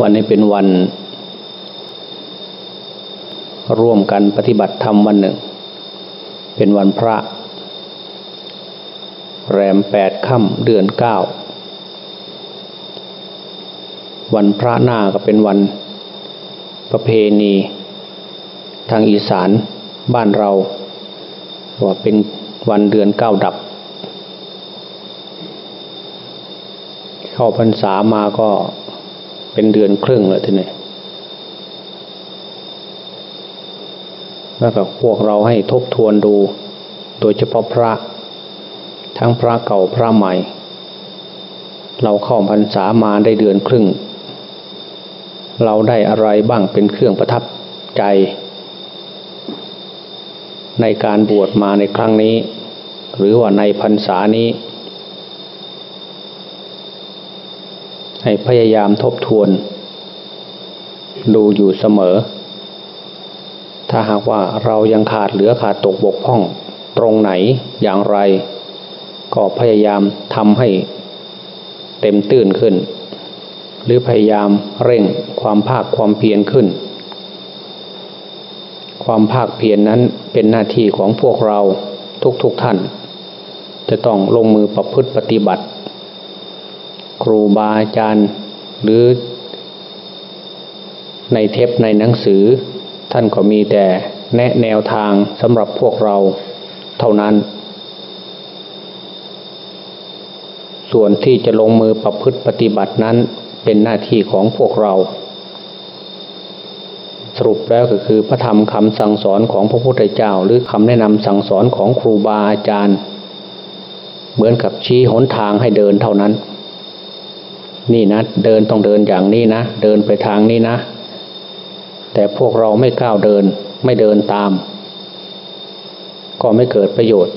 วันนี้เป็นวัน ร่วมกันปฏิบัติธรรมวันหนึ่ง เป็นวันพระ แรมแปดค่ำเดือนเก้า วันพระหน้าก็เป็นวันประเพณี ทางอีสานบ้านเรา ว่าเป็นวันเดือนเก้าดับ เข้าพรรษามาก็ เป็นเดือนครึ่งแล้วทีนี้แล้วก็พวกเราให้ทบทวนดู โดยเฉพาะพระ ทั้งพระเก่าพระใหม่ เราเข้าพรรษามาได้เดือนครึ่ง เราได้อะไรบ้างเป็นเครื่องประทับใจ ในการบวชมาในครั้งนี้ หรือว่าในพรรษานี้ ให้พยายามทบทวน ดูอยู่เสมอ ถ้าหากว่าเรายังขาดเหลือขาดตกบกพร่อง ตรงไหนอย่างไร ก็พยายามทำให้เต็มตื่นขึ้น หรือพยายามเร่งความภาคความเพียรขึ้น ความภาคเพียรนนั้นเป็นหน้าที่ของพวกเราทุกๆทท่าน จะต้องลงมือประพฤติปฏิบัติ ครูบาอาจารย์ หรือในเทปในหนังสือ ท่านก็มีแต่แนะแนวทางสำหรับพวกเราเท่านั้น ส่วนที่จะลงมือประพฤติปฏิบัตินั้นเป็นหน้าที่ของพวกเรา สรุปแล้วก็คือพระธรรมคำสั่งสอนของพระพุทธเจ้า หรือคำแนะนำสั่งสอนของครูบาอาจารย์ เหมือนกับชี้หนทางให้เดินเท่านั้น นี่นะเดินต้องเดินอย่างนี้นะ เดินไปทางนี้นะ แต่พวกเราไม่ก้าวเดิน ไม่เดินตาม ก็ไม่เกิดประโยชน์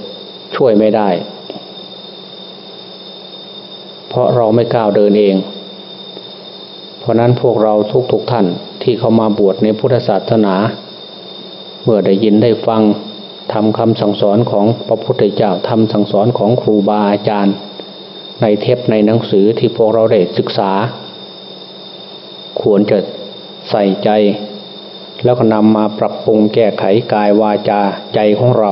ช่วยไม่ได้ เพราะเราไม่ก้าวเดินเอง เพราะนั้นพวกเราทุกๆทท่านที่เข้ามาบวชในพุทธศาสนา เมื่อได้ยินได้ฟังทำคำสั่งสอนของพระพุทธเจ้าทำสั่งสอนของครูบาอาจารย์ ในเทปในหนังสือที่พวกเราได้ศึกษา ควรจะใส่ใจ แล้วก็นำมาปรับปรุงแก้ไขกายวาจาใจของเรา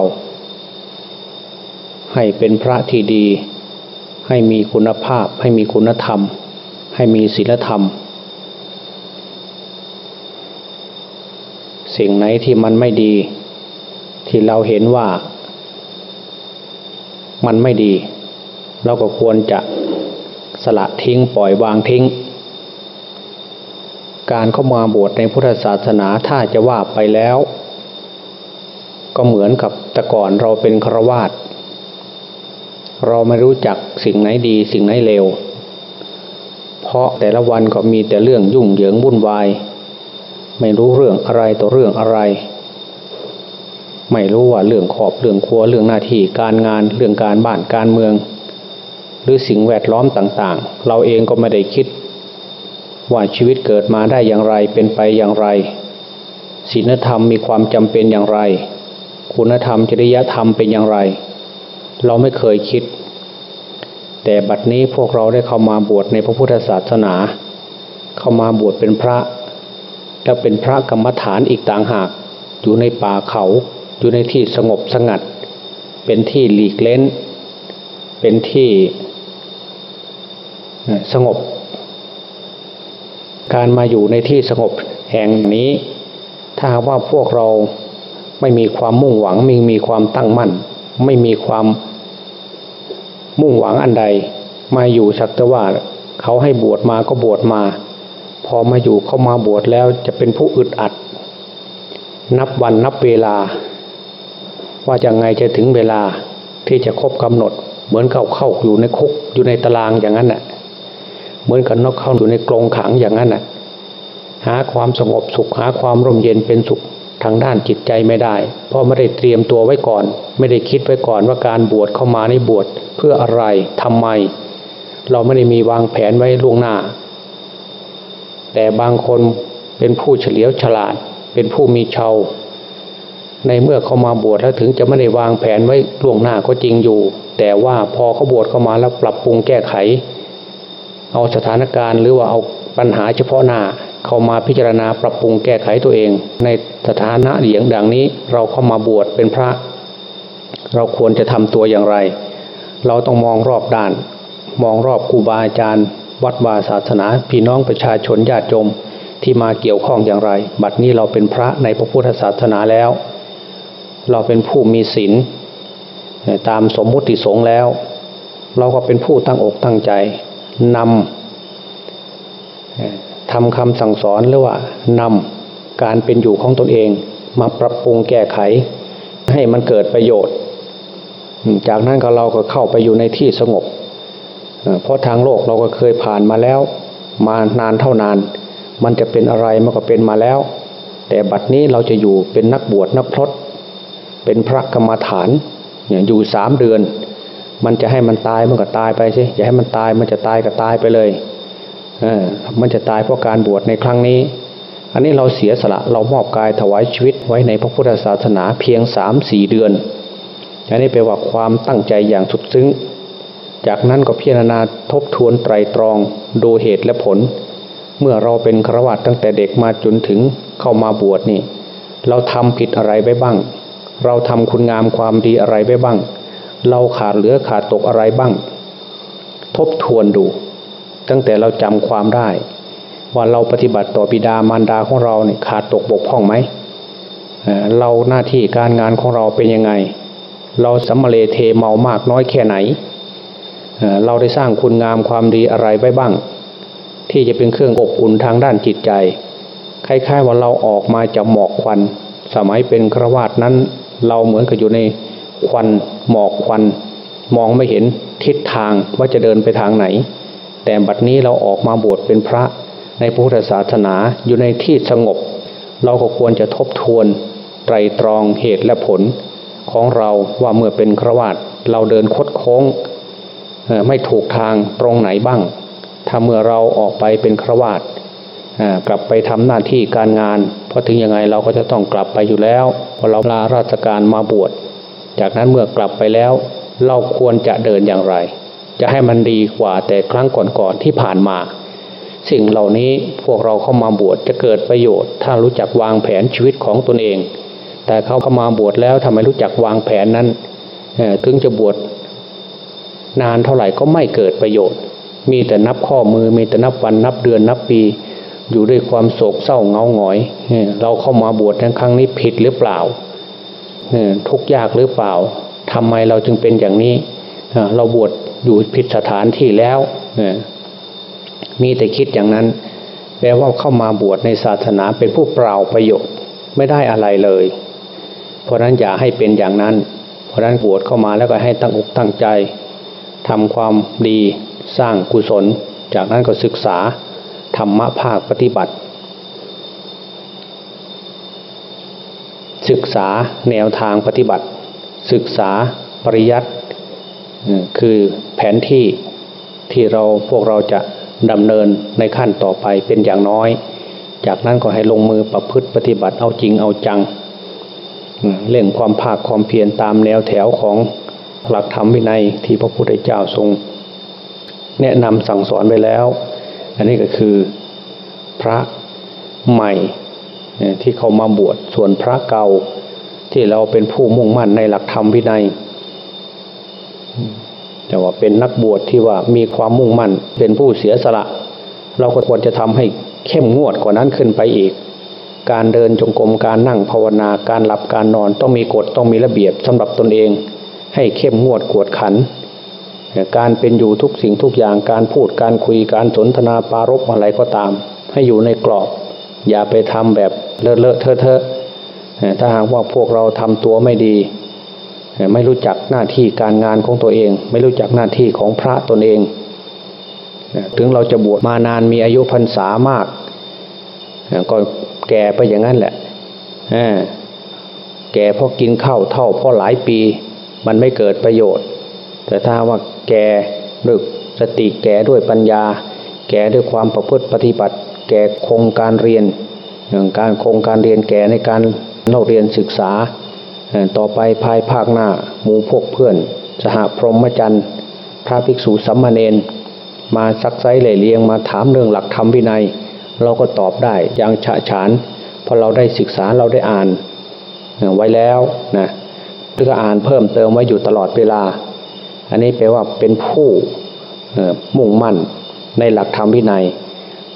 ให้เป็นพระที่ดี ให้มีคุณภาพ ให้มีคุณธรรม ให้มีศีลธรรม สิ่งไหนที่มันไม่ดี ที่เราเห็นว่า มันไม่ดี เราก็ควรจะสละทิ้งปล่อยวางทิ้ง การเข้ามาบวชในพุทธศาสนาถ้าจะว่าไปแล้ว ก็เหมือนกับแต่ก่อนเราเป็นครวาตเราไม่รู้จักสิ่งไหนดีสิ่งไหนเลวเพราะแต่ละวันก็มีแต่เรื่องยุ่งเหยิงวุ่นวาย ไม่รู้เรื่องอะไรต่อเรื่องอะไร ไม่รู้ว่าเรื่องขอบเรื่องครัวเรื่องหน้าที่การงานเรื่องการบ้านการเมือง รือสิ่งแวดล้อมต่างๆ เราเองก็ไม่ได้คิด ว่าชีวิตเกิดมาได้อย่างไรเป็นไปอย่างไรศีลธรรมมีความจำเป็นอย่างไร คุณธรรมจริยธรรมเป็นอย่างไร เราไม่เคยคิด แต่บัดนี้พวกเราได้เข้ามาบวชในพระพุทธศาสนา เข้ามาบวชเป็นพระ และเป็นพระกรรมฐานอีกต่างหาก อยู่ในป่าเขาอยู่ในที่สงบสงัด เป็นที่หลีกเล้น เป็นที่ สงบ การมาอยู่ในที่สงบแห่งนี้ ถ้าว่าพวกเราไม่มีความมุ่งหวังไม่มีความตั้งมั่น ไม่มีความมุ่งหวังอันใด มาอยู่สักแต่ว่าเขาให้บวชมาก็บวชมา พอมาอยู่เข้ามาบวชแล้วจะเป็นผู้อึดอัด นับวันนับเวลา ว่าจะไงจะถึงเวลาที่จะครบกำหนด เหมือนเขาเข้าอยู่ในคุกอยู่ในตารางอย่างนั้นแหละ เหมือนกับนกเข้าอยู่ในกรงขังอย่างนั้นน่ะหาความสงบสุขหาความร่มเย็นเป็นสุขทางด้านจิตใจไม่ได้ เพราะไม่ได้เตรียมตัวไว้ก่อน ไม่ได้คิดไว้ก่อนว่าการบวชเข้ามาในบวชเพื่ออะไรทำไม เราไม่ได้มีวางแผนไว้ล่วงหน้า แต่บางคนเป็นผู้เฉลียวฉลาด เป็นผู้มีเชาในเมื่อเขามาบวชแล้วถึงจะไม่ได้วางแผนไว้ล่วงหน้าก็จริงอยู่ แต่ว่าพอเขาบวชเข้ามาแล้วปรับปรุงแก้ไข เอาสถานการณ์หรือว่าเอาปัญหาเฉพาะหน้าเข้ามาพิจารณาปรับปรุงแก้ไขตัวเอง ในสถานะอย่างดังนี้เราเข้ามาบวชเป็นพระ เราควรจะทำตัวอย่างไร เราต้องมองรอบด้าน มองรอบครูบาอาจารย์ วัดวาศาสนา พี่น้องประชาชนญาติโยมที่มาเกี่ยวข้องอย่างไร บัดนี้เราเป็นพระในพระพุทธศาสนาแล้ว เราเป็นผู้มีศีลตามสมมุติสงฆ์แล้ว เราก็เป็นผู้ตั้งอกตั้งใจ นำทำคำสั่งสอนหรือว่านำการเป็นอยู่ของตนเอง มาปรับปรุงแก้ไข ให้มันเกิดประโยชน์ จากนั้นก็เราก็เข้าไปอยู่ในที่สงบ เพราะทางโลกเราก็เคยผ่านมาแล้ว มานานเท่านาน มันจะเป็นอะไรมันก็เป็นมาแล้ว แต่บัดนี้เราจะอยู่เป็นนักบวชนักพรตเป็นพระกรรมฐานอยู่สามเดือน มันจะให้มันตายมันก็ตายไปสิอย่าให้มันตายมันจะตายก็ตายไปเลยเออมันจะตายเพราะการบวชในครั้งนี้ อันนี้เราเสียสละเรามอบกายถวายชีวิตไว้ในพระพุทธศาสนาเพียงสามสี่เดือน อันนี้แปลว่าความตั้งใจอย่างสุดซึ้ง จากนั้นก็พิจารณาทบทวนไตรตรองดูเหตุและผล เมื่อเราเป็นฆราวาสตั้งแต่เด็กมาจนถึงเข้ามาบวชนี่ เราทำผิดอะไรไปบ้าง เราทำคุณงามความดีอะไรไปบ้าง เราขาดเหลือขาดตกอะไรบ้าง ทบทวนดู ตั้งแต่เราจำความได้ ว่าเราปฏิบัติต่อบิดามารดาของเราเนี่ยขาดตกบกพร่องไหมเราหน้าที่การงานของเราเป็นยังไง เราสัมมาเลเทเมามากน้อยแค่ไหน เราได้สร้างคุณงามความดีอะไรไว้บ้าง ที่จะเป็นเครื่องอบอุ่นทางด้านจิตใจ คล้ายๆว่าเราออกมาจากหมอกควัน สมัยเป็นครวาสนั้น เราเหมือนกับอยู่ใน ควันหมอกควัน มองไม่เห็นทิศทางว่าจะเดินไปทางไหน แต่บัดนี้เราออกมาบวชเป็นพระในพุทธศาสนาอยู่ในที่สงบ เราก็ควรจะทบทวนไตรตรองเหตุและผลของเราว่าเมื่อเป็นครวาตเราเดินคดโค้งไม่ถูกทางตรงไหนบ้าง ถ้าเมื่อเราออกไปเป็นครวาตกลับไปทำหน้าที่การงาน เพราะถึงยังไงเราก็จะต้องกลับไปอยู่แล้วพอเราลาราชการมาบวช จากนั้นเมื่อกลับไปแล้ว เราควรจะเดินอย่างไร จะให้มันดีกว่าแต่ครั้งก่อนๆที่ผ่านมา สิ่งเหล่านี้พวกเราเข้ามาบวชจะเกิดประโยชน์ ถ้ารู้จักวางแผนชีวิตของตนเอง แต่เขาเข้ามาบวชแล้วทำไมรู้จักวางแผนนั้นถึงจะบวชนานเท่าไหร่ก็ไม่เกิดประโยชน์ มีแต่นับข้อมือมีแต่นับวันนับเดือนนับปี อยู่ด้วยความโศกเศร้าเงาหงอย เราเข้ามาบวชในครั้งนี้ผิดหรือเปล่า ทุกยากหรือเปล่าทำไมเราจึงเป็นอย่างนี้เราบวชอยู่ผิดสถานที่แล้วมีแต่คิดอย่างนั้น แปลว่าเข้ามาบวชในศาสนาเป็นผู้เปล่าประโยชน์ไม่ได้อะไรเลย เพราะนั้นอย่าให้เป็นอย่างนั้น เพราะนั้นบวชเข้ามาแล้วก็ให้ตั้งอกตั้งใจทำความดีสร้างกุศล จากนั้นก็ศึกษาธรรมภาคปฏิบัติ ศึกษาแนวทางปฏิบัติ ศึกษาปริยัติคือแผนที่ที่เราพวกเราจะดำเนินในขั้นต่อไปเป็นอย่างน้อย จากนั้นก็ให้ลงมือประพฤติปฏิบัติเอาจริงเอาจังเล่งความภาคความเพียรตามแนวแถวของหลักธรรมวินัยที่พระพุทธเจ้าทรง แนะนำสั่งสอนไปแล้ว อันนี้ก็คือพระใหม่ ที่เขามาบวชส่วนพระเก่าที่เราเป็นผู้มุ่งมั่นในหลักธรรมวินัยแต่ว่าเป็นนักบวชที่ว่ามีความมุ่งมั่น เป็นผู้เสียสละ เราก็ควรจะทำให้เข้มงวดกว่านั้นขึ้นไปอีก การเดินจงกรมการนั่งภาวนาการหลับการนอนต้องมีกฎต้องมีระเบียบสำหรับตนเอง ให้เข้มงวดกวดขัน การเป็นอยู่ทุกสิ่งทุกอย่างการพูดการคุยการสนทนาปารบอะไรก็ตาม ให้อยู่ในกรอบ อย่าไปทำแบบเลอะเลอะเทอะเทอะถ้าหากว่าพวกเราทำตัวไม่ดี ไม่รู้จักหน้าที่การงานของตัวเอง ไม่รู้จักหน้าที่ของพระตนเอง ถึงเราจะบวชมานานมีอายุพรรษามาก ก็แก่ไปอย่างนั้นแหละแก่เพราะกินข้าวเท่าเพราะหลายปีมันไม่เกิดประโยชน์ แต่ถ้าว่าแก่ด้วยสติแก่ด้วยปัญญา แก่ด้วยความประพฤติปฏิบัติ แก่คงการเรียนอย่างการคงการเรียนแก่ในการเล่าเรียนศึกษา ต่อไปภายภาคหน้าหมู่พวกเพื่อน สหพรหมจรรย์พระภิกษุสัมมาเนนมาซักไซเหล่เลียงมาถามเรื่องหลักธรรมวินัย เราก็ตอบได้อย่างฉะฉานเพราะเราได้ศึกษาเราได้อ่านไว้แล้วนะแล้วก็อ่านเพิ่มเติมไว้อยู่ตลอดเวลา อันนี้แปลว่าเป็นผู้มุ่งมั่นในหลักธรรมวินัย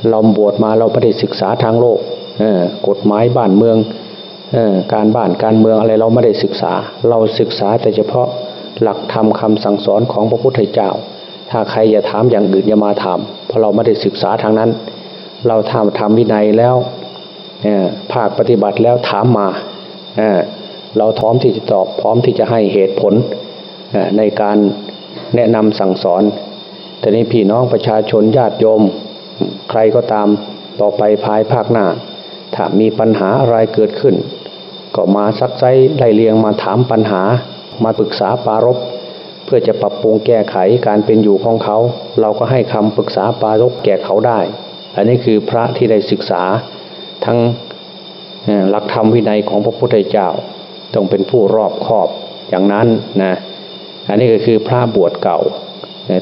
เราบวชมาเราไม่ได้ศึกษาทางโลกกฎหมายบ้านเมืองการบ้านการเมืองอะไรเราไม่ได้ศึกษา เราศึกษาแต่เฉพาะหลักธรรมคาสั่งสอนของพระพุทธเจ้า ถ้าใครอย่าถามอย่างอื่นอย่ามาถาม เพราะเราไม่ได้ศึกษาทางนั้น เราทำทำวินัยแล้วภาคปฏิบัติแล้วถามมาเราพร้อมที่จะตอบพร้อมที่จะให้เหตุผลในการแนะนำสั่งสอน แต่นี้พี่น้องประชาชนญาติโยม ใครก็ตามต่อไปภายภาคหน้า ถ้ามีปัญหาอะไรเกิดขึ้น ก็มาซักไซไล่เลียงมาถามปัญหา มาปรึกษาปารบเพื่อจะปรับปรุงแก้ไขการเป็นอยู่ของเขา เราก็ให้คำปรึกษาปารบแก่เขาได้ อันนี้คือพระที่ได้ศึกษาทั้งหลักธรรมวินัยของพระพุทธเจ้าต้องเป็นผู้รอบคอบอย่างนั้นนะอันนี้ก็คือพระบวชเก่า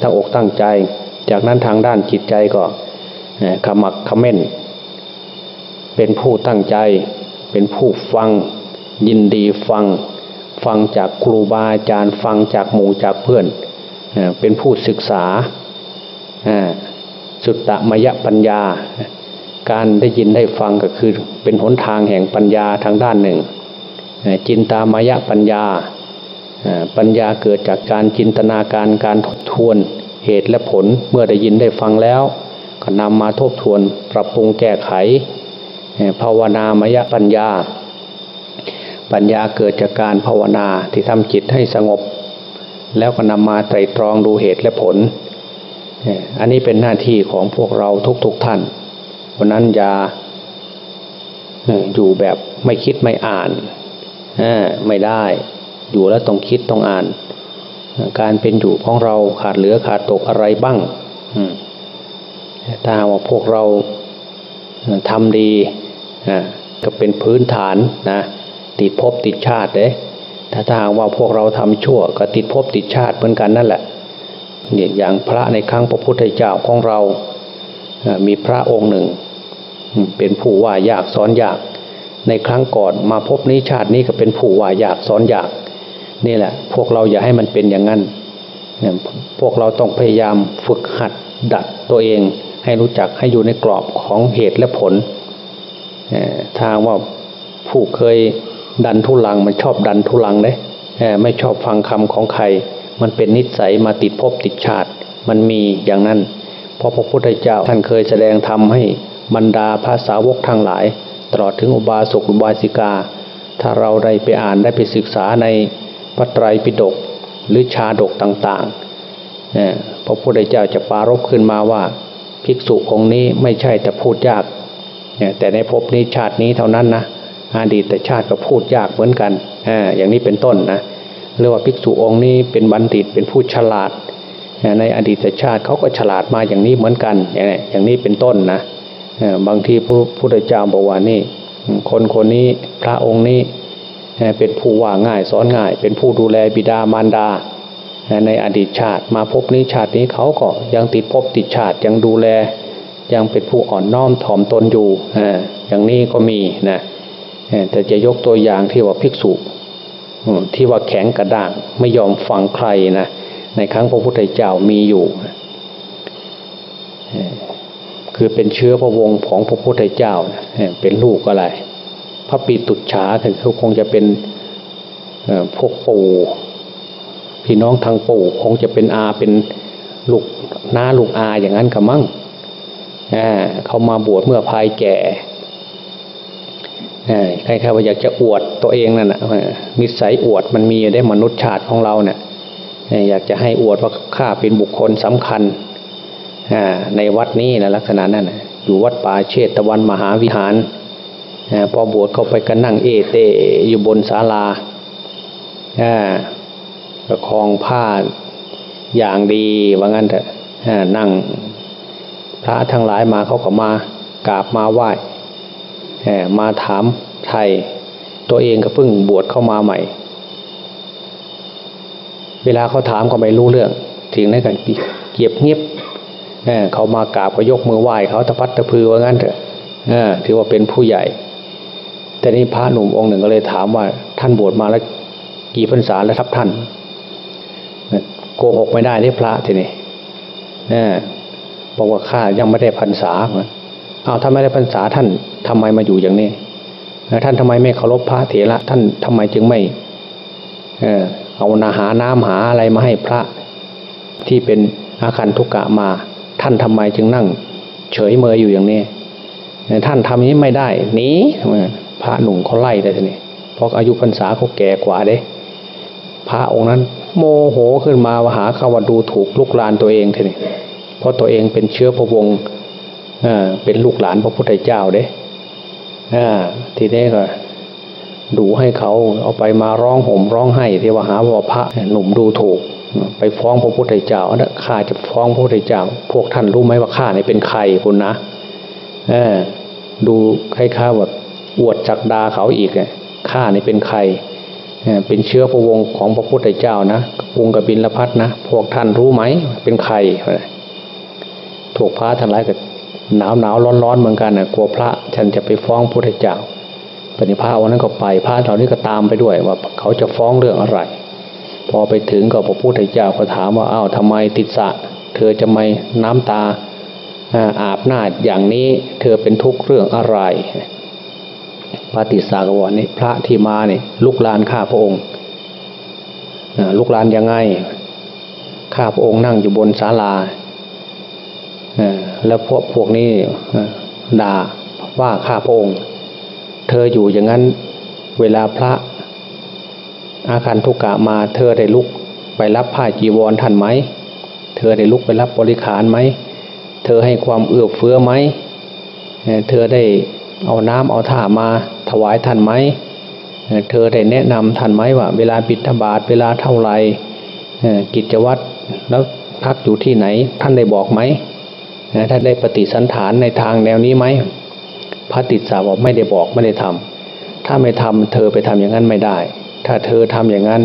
ตั้งอกตั้งใจ จากนั้นทางด้านจิตใจก็ ขมักขม้น เป็นผู้ตั้งใจ เป็นผู้ฟัง ยินดีฟัง ฟังจากครูบาอาจารย์ ฟังจากหมู่จากเพื่อน เป็นผู้ศึกษา สุตตมยปัญญา การได้ยินได้ฟังก็คือเป็นหนทางแห่งปัญญาทางด้านหนึ่ง จินตามยปัญญา ปัญญาเกิดจากการจินตนาการการทบทวนเหตุและผลเมื่อได้ยินได้ฟังแล้ว นำมาทบทวนปรับปรุงแก้ไข ภาวนามยปัญญา ปัญญาเกิดจากการภาวนาที่ทำจิตให้สงบ แล้วก็นำมาไตรตรองดูเหตุและผล อันนี้เป็นหน้าที่ของพวกเราทุกๆทท่านเพราะนั้นอย่าอยู่แบบไม่คิดไม่อ่านไม่ได้อยู่แล้วต้องคิดต้องอ่าน การเป็นอยู่ของเราขาดเหลือขาดตกอะไรบ้าง ถ้าว่าพวกเราทำดีก็เป็นพื้นฐานนะติดภพติดชาติเด้ถ้าทางว่าพวกเราทำชั่วก็ติดภพติดชาติเหมือนกันนั่นแหละเนี่ยอย่างพระในครั้งพระพุทธเจ้าของเรามีพระองค์หนึ่ง เป็นผู้ว่ายากสอนยาก ในครั้งก่อนมาพบนี้ชาตินี้ก็เป็นผู้ว่ายากสอนยาก นี่แหละ พวกเราอย่าให้มันเป็นอย่างนั้นเนี่ยพวกเราต้องพยายามฝึกหัดดัดตัวเอง ให้รู้จักให้อยู่ในกรอบของเหตุและผลทางว่าผู้เคยดันทุลังมันชอบดันทุลังเลยไม่ชอบฟังคำของใคร มันเป็นนิสัยมาติดภพติดชาติ มันมีอย่างนั้น เพราะพระพุทธเจ้าท่านเคยแสดงธรรมให้บรรดาภาษาวกทางหลาย ตลอดถึงอุบาสกอุบาสิกา ถ้าเราได้ไปอ่านได้ไปศึกษาในพระไตรปิฎกหรือชาดกต่างๆพระพุทธเจ้าจะปารบขึ้นมาว่า ภิกษุองค์นี้ไม่ใช่แต่พูดยากแต่ในภพนี้ชาตินี้เท่านั้นนะอดีตแต่ชาติก็พูดยากเหมือนกันอย่างนี้เป็นต้นนะเรียกว่าภิกษุองค์นี้เป็นบัณฑิตเป็นผู้ฉลาด ในอดีตชาติเขาก็ฉลาดมาอย่างนี้เหมือนกัน อย่างนี้เป็นต้นนะบางทีพระพุทธเจ้าบอกว่านี่คนคนนี้พระองค์นี้เป็นผู้ว่าง่ายสอนง่าย เป็นผู้ดูแลบิดามารดา ในอดีตชาติมาพบนี้ชาตินี้เขาก็ยังติดพบติดชาติยังดูแล ยังเป็นผู้อ่อนน้อมถ่อมตนอยู่อย่างนี้ก็มีนะแต่จะยกตัวอย่างที่ว่าภิกษุที่ว่าแข็งกระด้างไม่ยอมฟังใครนะในครั้งพระพุทธเจ้ามีอยู่ คือเป็นเชื้อพระวงศ์ของพระพุทธเจ้าเป็นลูกอะไร พระปีตุจฉาถึงเขาคงจะเป็นพวกปู่ พี่น้องทางปู่คงจะเป็นอาเป็นลูกน้าลูกอาอย่างนั้นกับมั่งเขามาบวชเมื่อภายแก่ใครๆว่าอยากจะอวดตัวเองนั่นนะนิสัยอวดมันมีได้มนุษย์ชาติของเราเนี่ยอยากจะให้อวดว่าข้าเป็นบุคคลสำคัญในวัดนี้นะลักษณะนั้นอยู่วัดป่าเชตตะวันมหาวิหารพอบวชเข้าไปก็นั่งเอเตอยู่บนศาลา ประคองผ้าอย่างดีว่างั้นเถอะนั่งพระทั้งหลายมาเขาก็มากราบมาไหว้มาถามไทย ตัวเองก็เพิ่งบวชเข้ามาใหม่ เวลาเขาถามก็ไม่รู้เรื่องถึงนั้กันเกียบเงียบเขามากราบก็ยกมือไหว้เขาตะพัดตะพือว่างั้นเถอะถือว่าเป็นผู้ใหญ่ แต่นี้พระหนุ่มองค์หนึ่งก็เลยถามว่าท่านบวชมาแล้วกี่พรรษาแล้วครับท่าน โกหกไม่ได้ที่พระทีนี้บอกว่าข้ายังไม่ได้พรรษาเอาถ้าไม่ได้พรรษาท่านทำไมมาอยู่อย่างนี้ท่านทำไมไม่เคารพพระเถระท่านทำไมจึงไม่เออเอานาหาน้ำหาอะไรมาให้พระที่เป็นอาคันทุกกะมา ท่านทำไมจึงนั่ง เฉยเมยอยู่อย่างนี้ท่านทำนี้ไม่ได้หนีพระหนุ่มเขาไล่เลยทีนี้เพราะอายุพรรษาเขาแก่กว่าเด้ พระองค์นั้น โมโหขึ้นมาว่าหาขาวดูถูกลูกหลานตัวเองทีนี้เพราะตัวเองเป็นเชื้อพระวงศ์เป็นลูกหลานพระพุทธเจ้าเด้ทีนี้ก็ดูให้เขาเอาไปมาร้องห่มร้องไห้ที่ว่าหาว่าพระหนุ่มดูถูก ไปฟ้องพระพุทธเจ้านะข้าจะฟ้องพระพุทธเจ้า พวกท่านรู้ไหมว่าข้าเนี่เป็นใครคุณนะอดูให้ข้าแบบอวดจักดาเขาอีกข้านี่เป็นใคร เป็นเชื้อพระวงศ์ของพระพุทธเจ้านะวงกบินละพัดนะพวกท่านรู้ไหมเป็นใครถูกพระทั้งหลายก็หนาวหนาวร้อนร้อนเหมือนกันนะกลัวพระฉันจะไปฟ้องพุทธเจ้าปฏิภาวันนั้นก็ไปพระเหล่านี้ก็ตามไปด้วยว่าเขาจะฟ้องเรื่องอะไร พอไปถึงก็พระพุทธเจ้าก็ถามว่าอ้าวทำไมติดสะ เธอจะไม่น้ำตาอาบหน้าอย่างนี้เธอเป็นทุกข์เรื่องอะไร พระติสากวนี่พระที่มาเนี่ยลุกลานข้าพระองค์ลุกลานยังไง ข้าพระองค์นั่งอยู่บนศาลาแล้วพวกพวกนี้ด่าว่าข้าพระองค์ เธออยู่อย่างนั้นเวลาพระอาคันทุกกะมาเธอได้ลุกไปรับผ้าจีวรท่านไหม เธอได้ลุกไปรับบริขารไหม เธอให้ความเอื้อเฟื้อไหม เธอได้ เอาน้ำเอาท่ามาถวายท่านไหมเธอได้แนะนำท่านไหมว่า เวลาปิดธบาตเวลาเท่าไรกิจวัตรแล้วพักอยู่ที่ไหน ท่านได้บอกไหมท่านได้ปฏิสันฐานในทางแนวนี้ไหมพระติสสาบอกไม่ได้บอกไม่ได้ทำถ้าไม่ทำเธอไปทำอย่างนั้นไม่ได้ ถ้าเธอทำอย่างนั้น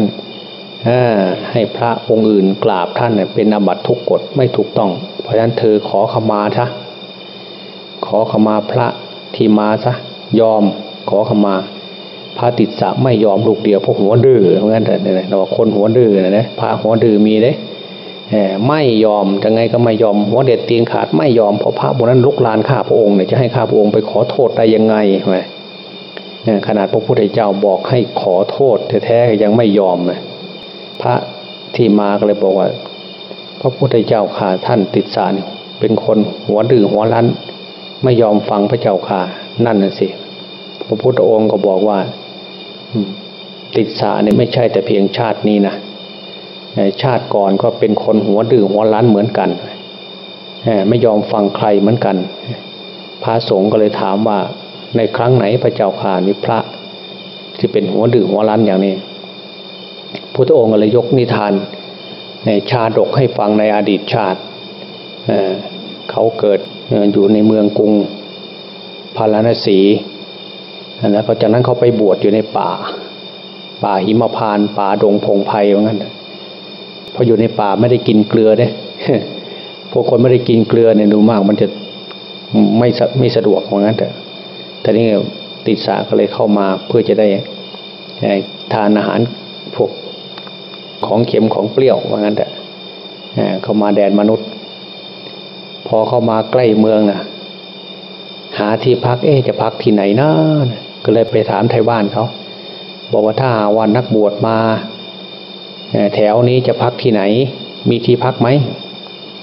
ให้พระองค์อื่นกราบท่านเป็นอบัตทุกกฎไม่ถูกต้อง เพราะฉะนั้นเธอขอขมาซะขอขมาพระ ที่มาซะยอมขอขมาพระติดสะไม่ยอมลูกเดียวพวกหัวดื้อเพราะงั้นแต่เนี่ยเราคนหัวดื้อนะเนี่ยพระหัวดื้อมีเด้ไม่ยอมจะไงก็ไม่ยอมหัวเด็ดตีนขาดไม่ยอมเพราะพระบนนั้นลุกลานข้าพระองค์เนี่ยจะให้ข้าพระองค์ไปขอโทษได้ยังไงไหมขนาดพระพุทธเจ้าบอกให้ขอโทษแท้ๆยังไม่ยอมเลยพระที่มาก็เลยบอกว่า พระพุทธเจ้าข่าท่านติดสารเป็นคนหัวดื้อหัวรั้น ไม่ยอมฟังพระเจ้าค่ะ นั่นน่ะสิ พระพุทธองค์ก็บอกว่าติดสาเนี่ยไม่ใช่แต่เพียงชาตินี้นะชาติก่อนก็เป็นคนหัวดื้อหัวรั้นเหมือนกันไม่ยอมฟังใครเหมือนกัน พระสงฆ์ก็เลยถามว่า ในครั้งไหนพระเจ้าข่ามีพระ ที่เป็นหัวดื้อหัวรั้นอย่างนี้พุทธองค์ก็เลยยกนิทาน ในชาดกให้ฟังในอดีตชาติ เขาเกิดอยู่ในเมืองกรุงพาราณสีแล้วจากนั้นเขาไปบวชอยู่ในป่า ป่าหิมพาน ป่าดงพงไพ่ว่างั้นพออยู่ในป่าไม่ได้กินเกลือเนี่ยพวกคนไม่ได้กินเกลือเนี่ยดูมาก มันจะไม่ไม่สะดวกว่างั้นแต่แต่นี่ติดสาก็เลยเข้ามาเพื่อจะได้ทานอาหารพวกของเค็มของเปรี้ยวว่างั้นแต่เข้ามาแดนมนุษย์ พอเข้ามาใกล้เมืองนะหาที่พักเอ๊จะพักที่ไหนนะก็เลยไปถามไทยบ้านเขาบอกว่าถ้าวันนักบวชมาแถวนี้จะพักที่ไหน มีที่พักไหม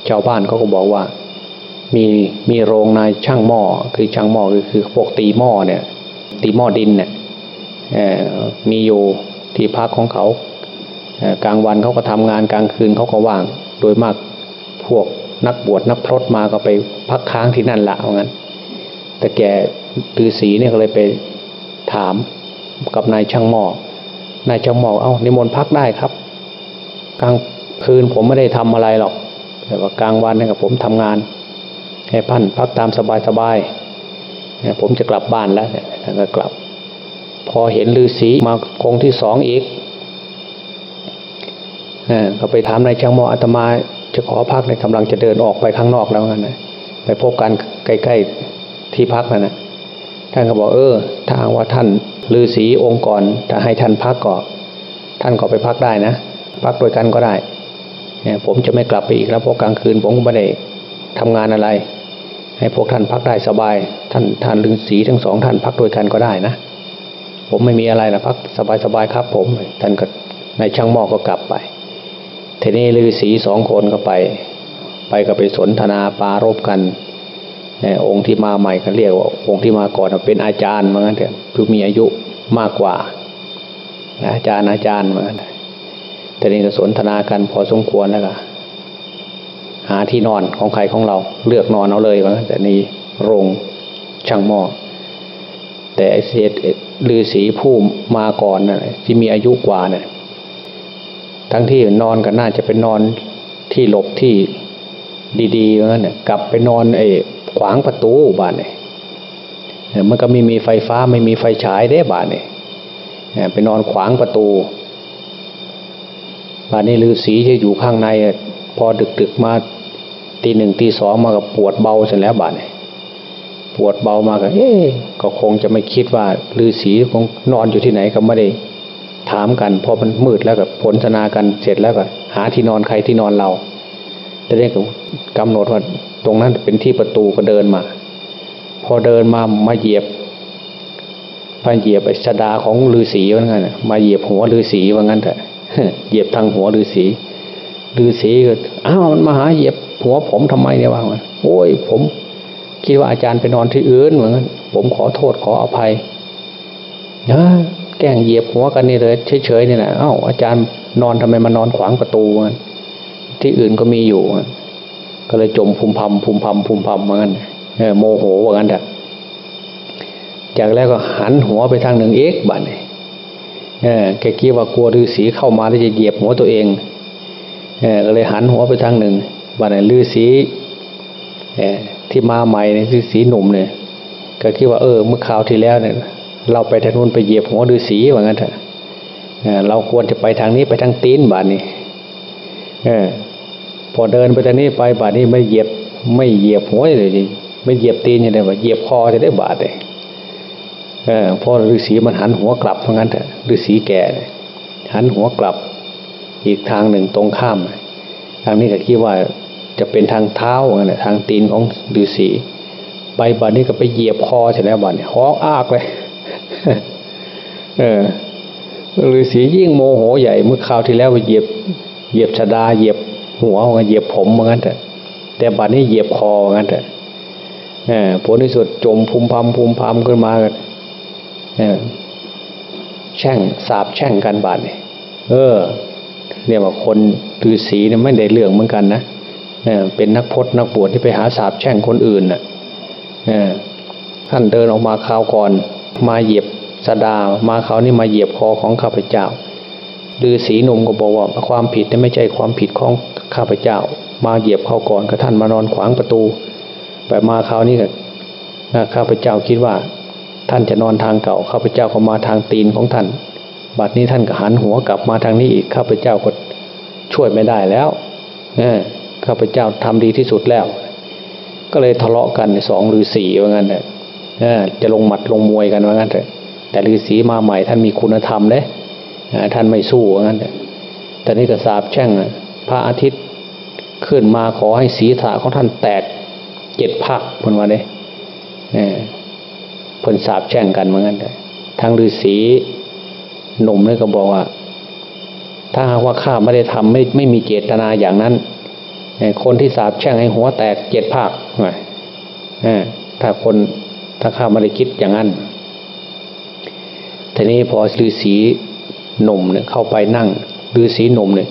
ชาวบ้านเขาก็บอกว่า มีมีโรงนายช่างหม้อคือช่างหม้อคือคือพวกตีหม้อเนี่ย ตีหม้อดินเนี่ยมีอยู่ที่พักของเขากลางวันเขาก็ทำงานกลางคืนเขาก็ว่าง โดยมากพวก นักบวชนักพรตมาก็ไปพักค้างที่นั่นละเอางั้น แต่แกตือสีเนี่ยก็เลยไปถามกับนายช่างหมอนายช่างหมอเอา้านิมนต์พักได้ครับ กลางคืนผมไม่ได้ทำอะไรหรอก แต่ว่ากลางวันเนี่ยกับผมทำงานให้พันพักตามสบายสบายเนี่ยผมจะกลับบ้านแล้วแล้วก็กลับ พอเห็นลือสีมาคงที่สองอีกเขาไปถามนายช่างหมออาตมา จะขอพักในกำลังจะเดินออกไปข้างนอกแล้วนะไปพบกันใกล้ๆที่พักนั่นนะท่านก็บอกเออถ้าว่าท่านฤาษีองค์ก่อนจะให้ท่านพักก่อนท่านก็ไปพักได้นะพักโดยกันก็ได้เนี่ยผมจะไม่กลับไปอีกแล้วเพราะกลางคืนผมก็ไม่ได้ทำงานอะไร ให้พวกท่านพักได้สบาย ท่านท่านฤาษีทั้งสองท่านพักโดยกันก็ได้นะ ผมไม่มีอะไรนะพักสบายๆครับ ผมท่านก็ในช่างหม้อก็กลับไป ทีนี้ฤาษีสองคนก็ไป ไปก็ไปสนทนาปารบกันองค์ที่มาใหม่ก็เรียกว่าองค์ที่มาก่อนเป็นอาจารย์เหมือนกันเถอะคือมีอายุมากกว่า อาจารย์อาจารย์เหมือนกันแต่นี้ก็สนทนากันพอสมควรแล้วก็หาที่นอนของใครของเราเลือกนอนเอาเลยเหมือนกันแต่นี้โรงช่างหม้อแต่ไอเศษฤาษีผู้มาก่อนนะที่มีอายุกว่าเนี่ย ทั้งที่นอนก็น่าจะเป็นนอนที่หลบที่ดีๆเหมือนกันเนี่ยกลับไปนอนไอ้ขวางประตูบ้านเนี่ยมันก็ไม่มีไฟฟ้าไม่มีไฟฉายได้บ้านเนี่ยไปนอนขวางประตูบ้านนี้ฤาษีจะอยู่ข้างใน พอดึกๆมาตีหนึ่งตีสองมากับปวดเบาเสร็จแล้วบ้านเนี่ยปวดเบามาก็เอ๊ก็คงจะไม่คิดว่าฤาษีคงนอนอยู่ที่ไหนก็ไม่ได้ ถามกันพอมันมืดแล้วก็ผลชนากันเสร็จแล้วก็หาที่นอนใครที่นอนเราแต่นี้ก็กำหนดว่าตรงนั้นเป็นที่ประตูก็เดินมา พอเดินมามาเหยียบมาเหยียบชดาของฤาษีว่างั้นมาเหยียบหัวฤาษีว่างั้นแต่เหยียบทางหัวฤาษีฤาษีก็อ้าวมันมาหาเหยียบหัวผมทำไมเนี่ยว่ามันโอ้ยผมคิดว่าอาจารย์ไปนอนที่อื่นเหมือนกันผมขอโทษขออภัยนะ แกล้งเหยียบหัวกันนี่เลยเฉยๆนี่แหละเอ้าอาจารย์นอนทำไมมานอนขวางประตูที่อื่นก็มีอยู่ก็เลยจมภูมิพำภูมิพำภูมิพำเหมือนกันโมโหเหมือนกันแต่จากแล้วก็หันหัวไปทางหนึ่งเอ็กบัดเนี่ยแกคิดว่ากลัวฤาษีเข้ามาแล้วจะเหยียบหัวตัวเองเออก็เลยหันหัวไปทางหนึ่งบัดเนี่ยฤาษีที่มาใหม่เนี่ยฤาษีหนุ่มเนี่ยก็คิดว่าเออเมื่อคราวที่แล้วเนี่ย เราไปทางนู้นไปเหยียบหัวฤาษีว่างั้นเถอะเราควรจะไปทางนี้ไปทางตีนบาดนี้เออพอเดินไปทางนี้ไปบาดนี้ไม่เหยียบไม่เหยียบหัวเลยดิไม่เหยียบตีนอย่างไรว่าเหยียบคอจะได้บาดเลยเออพอฤาษีมันหันหัวกลับเพราะงั้นเถอะฤาษีแก่หันหัวกลับ อีกทางหนึ่งตรงข้ามทางนี้ก็คิดว่าจะเป็นทางเท้าไงทางตีนของฤาษีไปบาดนี้ก็ไปเหยียบคอเสร็จแล้วบาดนี้ห้องอากเลย เออฤาษียิ่งโมโหใหญ่เมื่อคราวที่แล้วไปเหยียบ เหยียบชดาเหยียบหัวเหยียบผมเหมือนกันแต่แต่บัดนี้เหยียบคอเหมือนกันแต่ผลที่สุดจมภูมิพำภูมิพำขึ้นมาแช่งสาบแช่งกันบาดเนี่ยเออเนี่ยว่าคนฤาษีเนี่ยไม่ได้เรื่องเหมือนกันนะเป็นนักพจนักบวชที่ไปหาสาบแช่งคนอื่นน่ะท่านเดินออกมาคราวก่อน มาเหยียบสดา มาเขานี่มาเหยียบคอของข้าพเจ้าฤาษีหนุ่มก็บอกว่าความผิดนี่ไม่ใช่ความผิดของข้าพเจ้า มาเหยียบเขาก่อนก็ท่านมานอนขวางประตู ไปมาครานี้ก็ข้าพเจ้าคิดว่า ท่านจะนอนทางเก่าข้าพเจ้าก็มาทางตีนของท่าน บัดนี้ท่านก็หันหัวกลับมาทางนี้อีกข้าพเจ้าก็ช่วยไม่ได้แล้วเข้าพเจ้าทำดีที่สุดแล้ว ก็เลยทะเลาะกันสองฤาษีว่างั้นเลย จะลงหมัดลงมวยกันว่างั้นเลยแต่ฤาษีมาใหม่ท่านมีคุณธรรมเลยท่านไม่สู้ว่างั้นเลยแต่นี่ก็สาบแช่งพระอาทิตย์ขึ้นมาขอให้ศีรษะของท่านแตกเจ็ดพักพนว่าเลยพนสาบแช่งกันเหมือนกันเลยทางฤาษีหนุ่มนี่ก็บอกว่า ถ้าว่าข้าไม่ได้ทำไม่ไม่มีเจตนาอย่างนั้นคนที่สาบแช่งให้หัวแตกเจ็ดภาคถ้าคน ถ้าข้าไม่ได้คิดอย่างนั้นทีนี้พอฤาษีหนุ่มเนี่ยเข้าไปนั่งฤาษีหนุ่มเนี่ย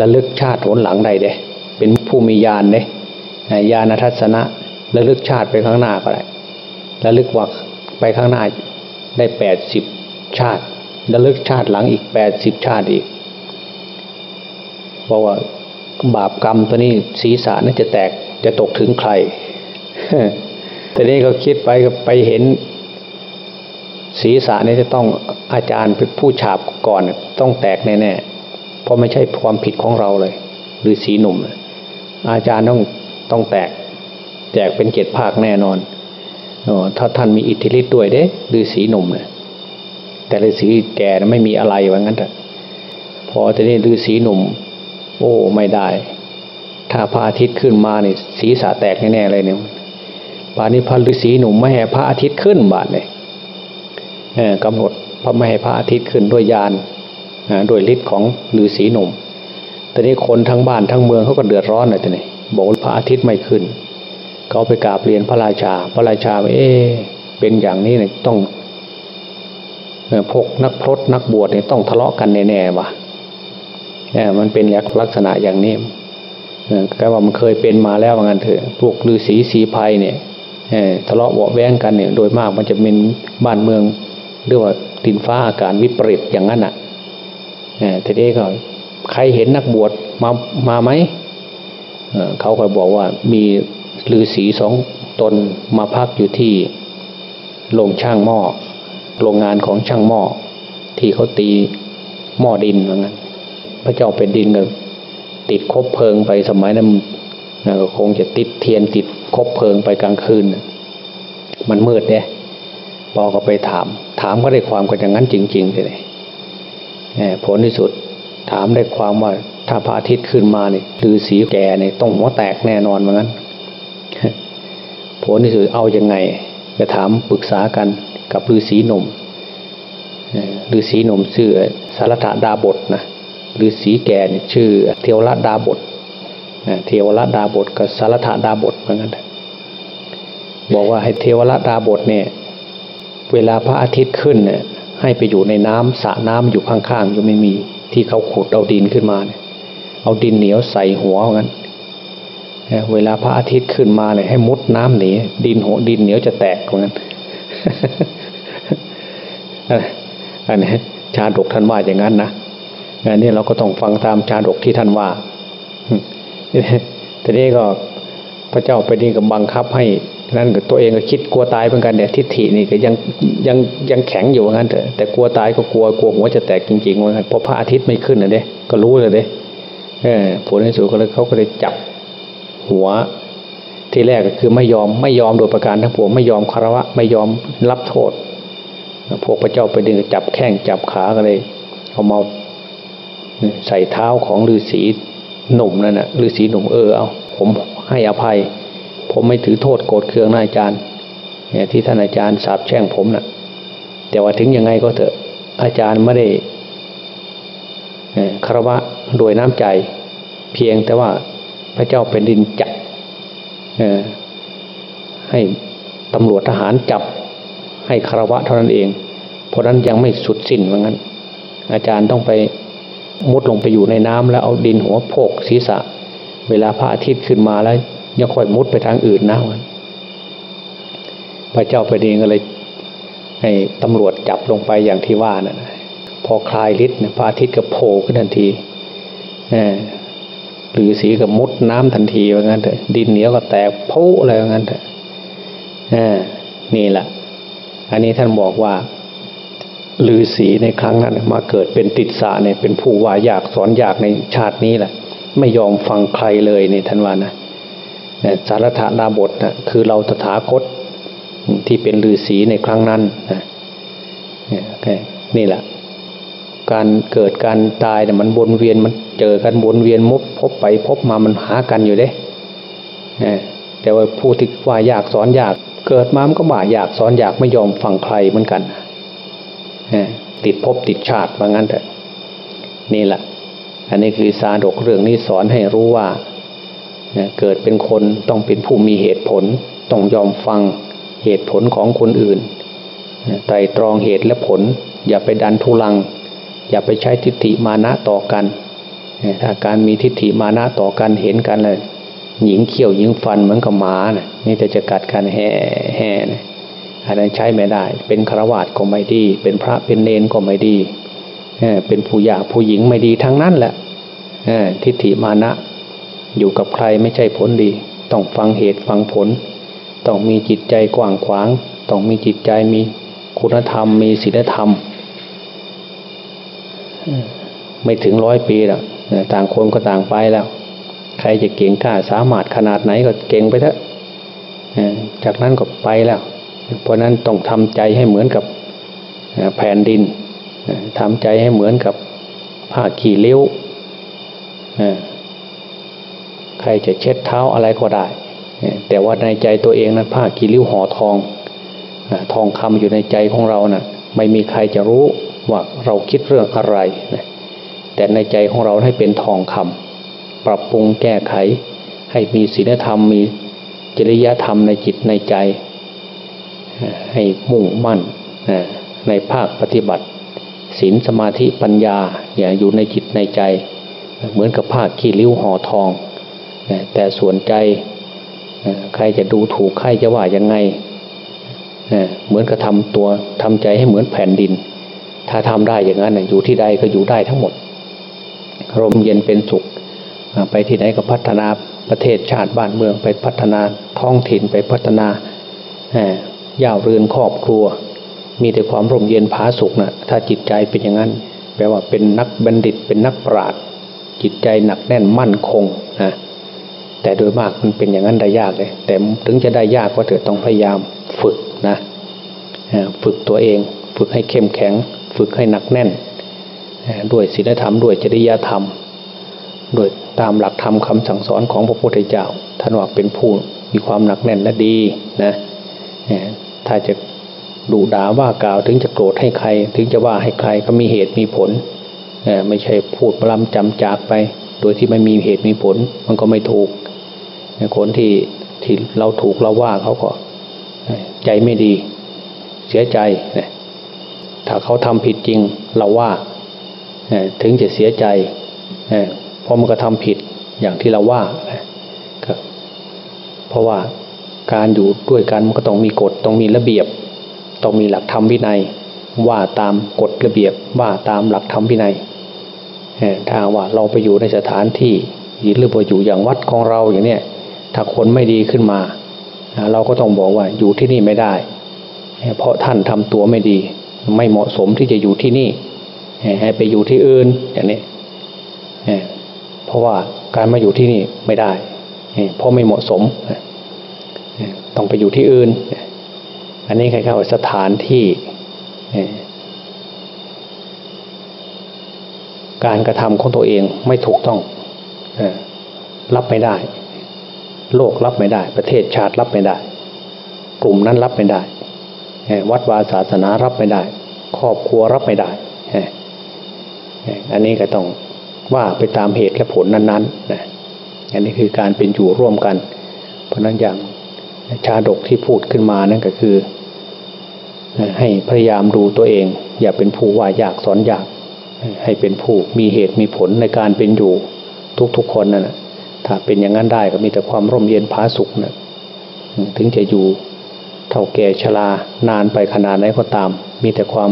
ระลึกชาติหนหลังใดเด้เป็นผู้มีญาณเด้ญาณทัศนะระลึกชาติไปข้างหน้าก็ได้ระลึกว่าไปข้างหน้าได้แปดสิบชาติระลึกชาติหลังอีกแปดสิบชาติอีกเพราะว่าบาปกรรมตัวนี้ศีรษะน่าจะแตกจะตกถึงใคร แต่นี้เขาคิดไปไปเห็น ศีรษะนี่จะต้องอาจารย์เป็นผู้ฉาบก่อนต้องแตกแน่ๆเพราะไม่ใช่ความผิดของเราเลย หรือสีหนุ่ม อาจารย์ต้องต้องแตกแตกเป็นเจ็ดภาคแน่นอนอถ้าท่านมีอิทธิฤทธิ์ด้วยเด้ฤาษีหนุ่มเนี่ยแต่ฤาษีแก่ไม่มีอะไรว่างั้นแต่พอจะได้ฤาษีหนุ่ม โอ้ไม่ได้ ถ้าพระอาทิตย์ขึ้นมาเนี่ยศีรษะแตกแน่ๆเลยเนี่ย ป่านนี้พระฤาษีหนุ่มไม่ให้พระอาทิตย์ขึ้นบาดเลยกำหนดพระไม่ให้พระอาทิตย์ขึ้นด้วยยานด้วยฤทธิ์ของฤาษีหนุ่มตอนนี้คนทั้งบ้านทั้งเมืองเขาก็เดือดร้อนเลยทีนี้บอกพระอาทิตย์ไม่ขึ้นเขาไปกราบเรียนพระราชา พระราชาเอ๊เป็นอย่างนี้เนี่ยต้องพกนักพรตนักบวชเนี่ยต้องทะเลาะกันแน่ๆวะเนี่ยมันเป็นลักษณะอย่างนี้ก็ว่ามันเคยเป็นมาแล้วว่างั้นเถอะพวกฤาษีสีภัยเนี่ย ทะเลาะเบาแว้งกันเนี่ยโดยมากมันจะเป็นบ้านเมืองหรือว่าดินฟ้าอากาศวิปริตอย่างนั้นอะทีนี้ก็ใครเห็นนักบวชมามาไหมเขาก็บอกว่ามีฤาษีสองตนมาพักอยู่ที่โรงช่างหม้อโรงงานของช่างหม้อที่เขาตีหม้อดินเหมือนกันพระเจ้าเป็นดินก็ติดคบเพลิงไปสมัยนั้น คงจะติดเทียนติดคบเพลิงไปกลางคืน มันมืดเนี่ยปอก็ไปถาม ถามก็ได้ความกันอย่างนั้นจริงๆเลยผลที่สุดถามได้ความว่าถ้าพระอาทิตย์ขึ้นมาเนี่ยฤาษีแก่เนี่ยต้องหัวแตกแน่นอนเหมือนกันผลที่สุดเอาอยัางไงจะถามปรึกษากันกับฤาษีหนุ่มฤาษีหนุ่มชื่อสารถดาบทนะฤาษีแก่เนี่ยชื่อเทวราดาบท เทวราดาบทกับสารถดาบทเหมือนกันบอกว่าให้เทวราดาบทเนี่ย เวลาพระอาทิตย์ขึ้นเนี่ย ให้ไปอยู่ในน้ำสระน้ำอยู่ข้างๆอยู่ไม่มี ที่เขาขุดเอาดินขึ้นมาเนี่ย เอาดินเหนียวใส่หัวงั้นเวลาพระอาทิตย์ขึ้นมาเลยให้มุดน้ำหนีดินหัวดินเหนียวจะแตกเหมือนกันอันนี้ชาดกท่านว่าอย่างนั้นนะอันนี้เราก็ต้องฟังตามชาดกที่ท่านว่า ทีนี้ก็พระเจ้าไปนี่ก็บังคับให้นั่นก็ตัวเองก็คิดกลัวตายเหมือนกันเนี่ยทิฏฐินี่ก็ยังยังยังแข็งอยู่งั้นแต่แต่กลัวตายก็กลัวกลัวหัวจะแตกจริงๆเหมือนกันเพราะพระอาทิตย์ไม่ขึ้นนะเด้ก็รู้เลยเด้เออผลในสุดก็เลยเขาก็เลยจับหัวทีแรกก็คือไม่ยอมไม่ยอมโดยประการทั้งปวงไม่ยอมคารวะไม่ยอมรับโทษพวกพระเจ้าไปดึงจับแข้งจับขากันเลยเอามาใส่เท้าของฤาษี หนุ่มนั่นนะฤาษีหนุ่มเออเอาผมให้อภัย ผมไม่ถือโทษโกรธเคืองนายอาจารย์เนี่ยที่ท่านอาจารย์สาบแช่งผมนะ่ะ แต่ว่าถึงยังไงก็เถอะอาจารย์ไม่ได้คารวะโดยน้ำใจ เพียงแต่ว่าพระเจ้าเป็นดินจับให้ตำรวจทหารจับ ให้คารวะเท่านั้นเอง เพราะนั้นยังไม่สุดสิ้นเหมือนกันอาจารย์ต้องไป มุดลงไปอยู่ในน้ำแล้วเอาดินหัวโพกศีรษะ เวลาพระอาทิตย์ขึ้นมาแล้วยังค่อยมุดไปทางอื่นนะมันพระเจ้าไปดินก็เลยให้ตำรวจจับลงไปอย่างที่ว่านะ่ะพอคลายฤทธิ์พระอาทิตย์ก็โผล่ขึ้นทันทีหรือสีกับมุดน้ำทันทีว่างั้นเถอะดินเหนียวก็แตกพุอะไรว่างั้นเถอะนี่แหละ อันนี้ท่านบอกว่า ลือสีในครั้งนั้นมาเกิดเป็นติดสาเนี่ยเป็นผู้ว่าอยากสอนอยากในชาตินี้แหละ ไม่ยอมฟังใครเลยนี่ท่านว่านะสารถานาบทนะคือเราตถาคตที่เป็นลือสีในครั้งนั้นนะนี่แหละ การเกิดการตายเนี่ยมันวนเวียนมันเจอกันวนเวียนมุบพบไปพบมามันหากันอยู่เด้แต่ว่าผู้ที่ว่าอยากสอนอยาก เกิดมามันก็บ่าอยากสอนอยากไม่ยอมฟังใครเหมือนกัน ติดพบติดชาติว่างั้นเถอะนี่แหละ อันนี้คือสาดกเรื่องนี้สอนให้รู้ว่าเกิดเป็นคนต้องเป็นผู้มีเหตุผล ต้องยอมฟังเหตุผลของคนอื่นไตรตรองเหตุและผล อย่าไปดันทุลัง อย่าไปใช้ทิฏฐิมานะต่อกันถ้าการมีทิฏฐิมานะต่อกันเห็นกันเลยหญิงเขี้ยวหญิงฟันเหมือนกับหมานะนี่จะจะกัดกันแห่แห่นะ อันนั้นใช้ไม่ได้ เป็นฆราวาสก็ไม่ดี เป็นพระเป็นเนนก็ไม่ดีเป็นผู้หยาผู้หญิงไม่ดีทั้งนั้นแหละทิฏฐิมานะ อยู่กับใครไม่ใช่ผลดี ต้องฟังเหตุฟังผล ต้องมีจิตใจกว้างขวาง ต้องมีจิตใจมีคุณธรรม มีศีลธรรม ไม่ถึงร้อยปีแล้วต่างคนก็ต่างไปแล้ว ใครจะเก่งกล้าสามารถขนาดไหนก็เก่งไปเถอะจากนั้นก็ไปแล้ว เพราะนั้นต้องทำใจให้เหมือนกับแผ่นดินทำใจให้เหมือนกับผ้าขี่เลี้ยวใครจะเช็ดเท้าอะไรก็ได้ แต่ว่าในใจตัวเองนั้นผ้าขี่ริ้วห่อทอง ทองคำอยู่ในใจของเรานะ่ะไม่มีใครจะรู้ว่าเราคิดเรื่องอะไร แต่ในใจของเราให้เป็นทองคำปรับปรุงแก้ไข ให้มีศีลธรรมมีจริยธรรมในจิตในใจ ให้มุ่งมั่นในภาคปฏิบัติศีลสมาธิปัญญาอย่าอยู่ในจิตในใจ เหมือนกับผ้าขี้ริ้วห่อทอง แต่ส่วนใจใครจะดูถูกใครจะว่ายังไงเหมือนกับทำตัวทำใจให้เหมือนแผ่นดิน ถ้าทำได้อย่างนั้นอยู่ที่ใดก็อยู่ได้ทั้งหมดลมเย็นเป็นสุข ไปที่ไหนก็พัฒนาประเทศชาติบ้านเมืองไปพัฒนาท้องถิ่นไปพัฒนา ย่าวเรือนครอบครัว มีแต่ความร่มเย็นผาสุขนะถ้าจิตใจเป็นอย่างนั้น แปลว่าเป็นนักบัณฑิตเป็นนักปราชญ์จิตใจหนักแน่นมั่นคงนะแต่โดยมากมันเป็นอย่างนั้นได้ยากเลย แต่ถึงจะได้ยากก็เถอะต้องพยายามฝึกนะฝึกตัวเอง ฝึกให้เข้มแข็ง ฝึกให้หนักแน่น ด้วยศีลธรรมด้วยจริยธรรมด้วยตามหลักธรรมคาสั่งสอนของพระพุทธเจ้าท่านว่าเป็นผู้มีความหนักแน่นและดีนะ ถ้าจะดุด่าว่ากล่าวถึงจะโกรธให้ใคร ถึงจะว่าให้ใครก็มีเหตุมีผลไม่ใช่พูดปลำจำจากไป โดยที่ไม่มีเหตุมีผล มันก็ไม่ถูกคนที่ที่เราถูกเราว่าเขาก็ใจไม่ดี เสียใจถ้าเขาทำผิดจริงเราว่าถึงจะเสียใจเพราะมันก็ทำผิดอย่างที่เราว่าเพราะว่า การอยู่ด้วยกันมันก็ต้องมีกฎต้องมีระเบียบ ต้องมีหลักธรรมวินัย ว่าตามกฎระเบียบว่าตามหลักธรรมวินัยถ้าว่าเราไปอยู่ในสถานที่หรือไปอยู่อย่างวัดของเราอย่างเนี้ยถ้าคนไม่ดีขึ้นมา เราก็ต้องบอกว่าอยู่ที่นี่ไม่ได้ เพราะท่านทำตัวไม่ดี ไม่เหมาะสมที่จะอยู่ที่นี่ให้ไปอยู่ที่อื่นอย่างนี้เพราะว่าการมาอยู่ที่นี่ไม่ได้ เพราะไม่เหมาะสม ต้องไปอยู่ที่อื่น อันนี้ใครเข้าสถานที่การกระทำของตัวเองไม่ถูกต้องรับไม่ได้ โลกรับไม่ได้ ประเทศชาติรับไม่ได้ กลุ่มนั้นรับไม่ได้ วัดวาศาสนารับไม่ได้ ครอบครัวรับไม่ได้ อันนี้ก็ต้องว่าไปตามเหตุและผลนั้นๆนะอันนี้คือการเป็นอยู่ร่วมกัน เพราะนั้นอย่าง ชาดกที่พูดขึ้นมานั่นก็คือ ให้พยายามดูตัวเอง อย่าเป็นผู้ว่าอยากสอนอยาก ให้เป็นผู้มีเหตุมีผลในการเป็นอยู่ทุกๆคนนั่นแหะถ้าเป็นอย่างนั้นได้ก็มีแต่ความร่มเย็นผาสุขนะถึงจะอยู่เท่าแก่ชรานานไปขนาดไหนก็ตาม มีแต่ความ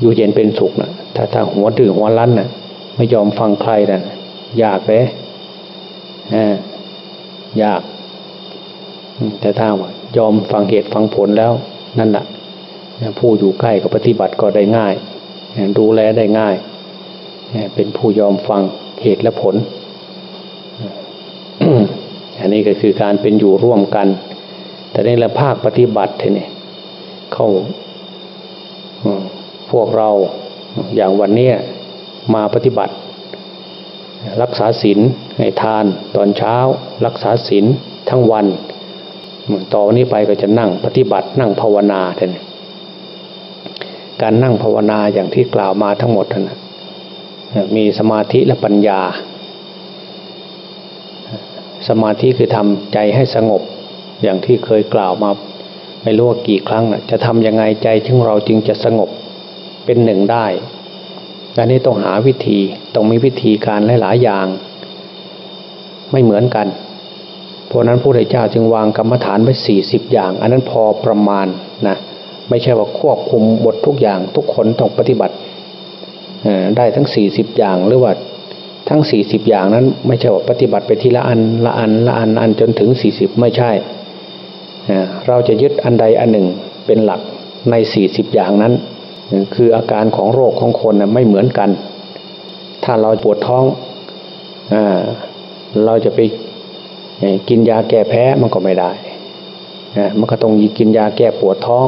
อยู่เย็นเป็นสุขนะถ้าถ้าหัวดื้อหัวรั้นนะ่ะไม่ยอมฟังใครนะ่ะยากเลยอยาก แต่ถ้าว่ายอมฟังเหตุฟังผลแล้วนั่นแหละผู้อยู่ใกล้กับปฏิบัติก็ได้ง่ายดูแลได้ง่าย เป็นผู้ยอมฟังเหตุและผล อันนี้ก็คือการเป็นอยู่ร่วมกัน แต่ในละภาคปฏิบัติเนี่ยเข้าพวกเราอย่างวันนี้มาปฏิบัติ รักษาศีลให้ทานตอนเช้า รักษาศีลทั้งวัน ต่อนนี้ไปก็จะนั่งปฏิบัตินั่งภาวนาท่านการนั่งภาวนาอย่างที่กล่าวมาทั้งหมดนะมีสมาธิและปัญญา สมาธิคือทำใจให้สงบ อย่างที่เคยกล่าวมาไม่รู้ว่ากี่ครั้งนะจะทำยังไงใจถึงเราจึงจะสงบเป็นหนึ่งได้อันนี้ต้องหาวิธีต้องมีวิธีการหลายๆอย่าง ไม่เหมือนกัน เพราะนั้นพระพุทธเจ้าจึงวางกรรมฐานไว้สี่สิบอย่าง อันนั้นพอประมาณนะไม่ใช่ว่าควบคุมบททุกอย่างทุกคนต้องปฏิบัติได้ทั้งสี่สิบอย่างหรือว่าทั้งสี่สิบอย่างนั้น ไม่ใช่ว่าปฏิบัติไปทีละอันละอันละอันอันจนถึงสี่สิบไม่ใช่เราจะยึดอันใดอันหนึ่งเป็นหลักในสี่สิบอย่างนั้น คืออาการของโรคของคนนะไม่เหมือนกัน ถ้าเราปวดท้องอเราจะไป กินยาแก้แพ้มันก็ไม่ได้มันก็ต้องกินยาแก้ปวดท้อง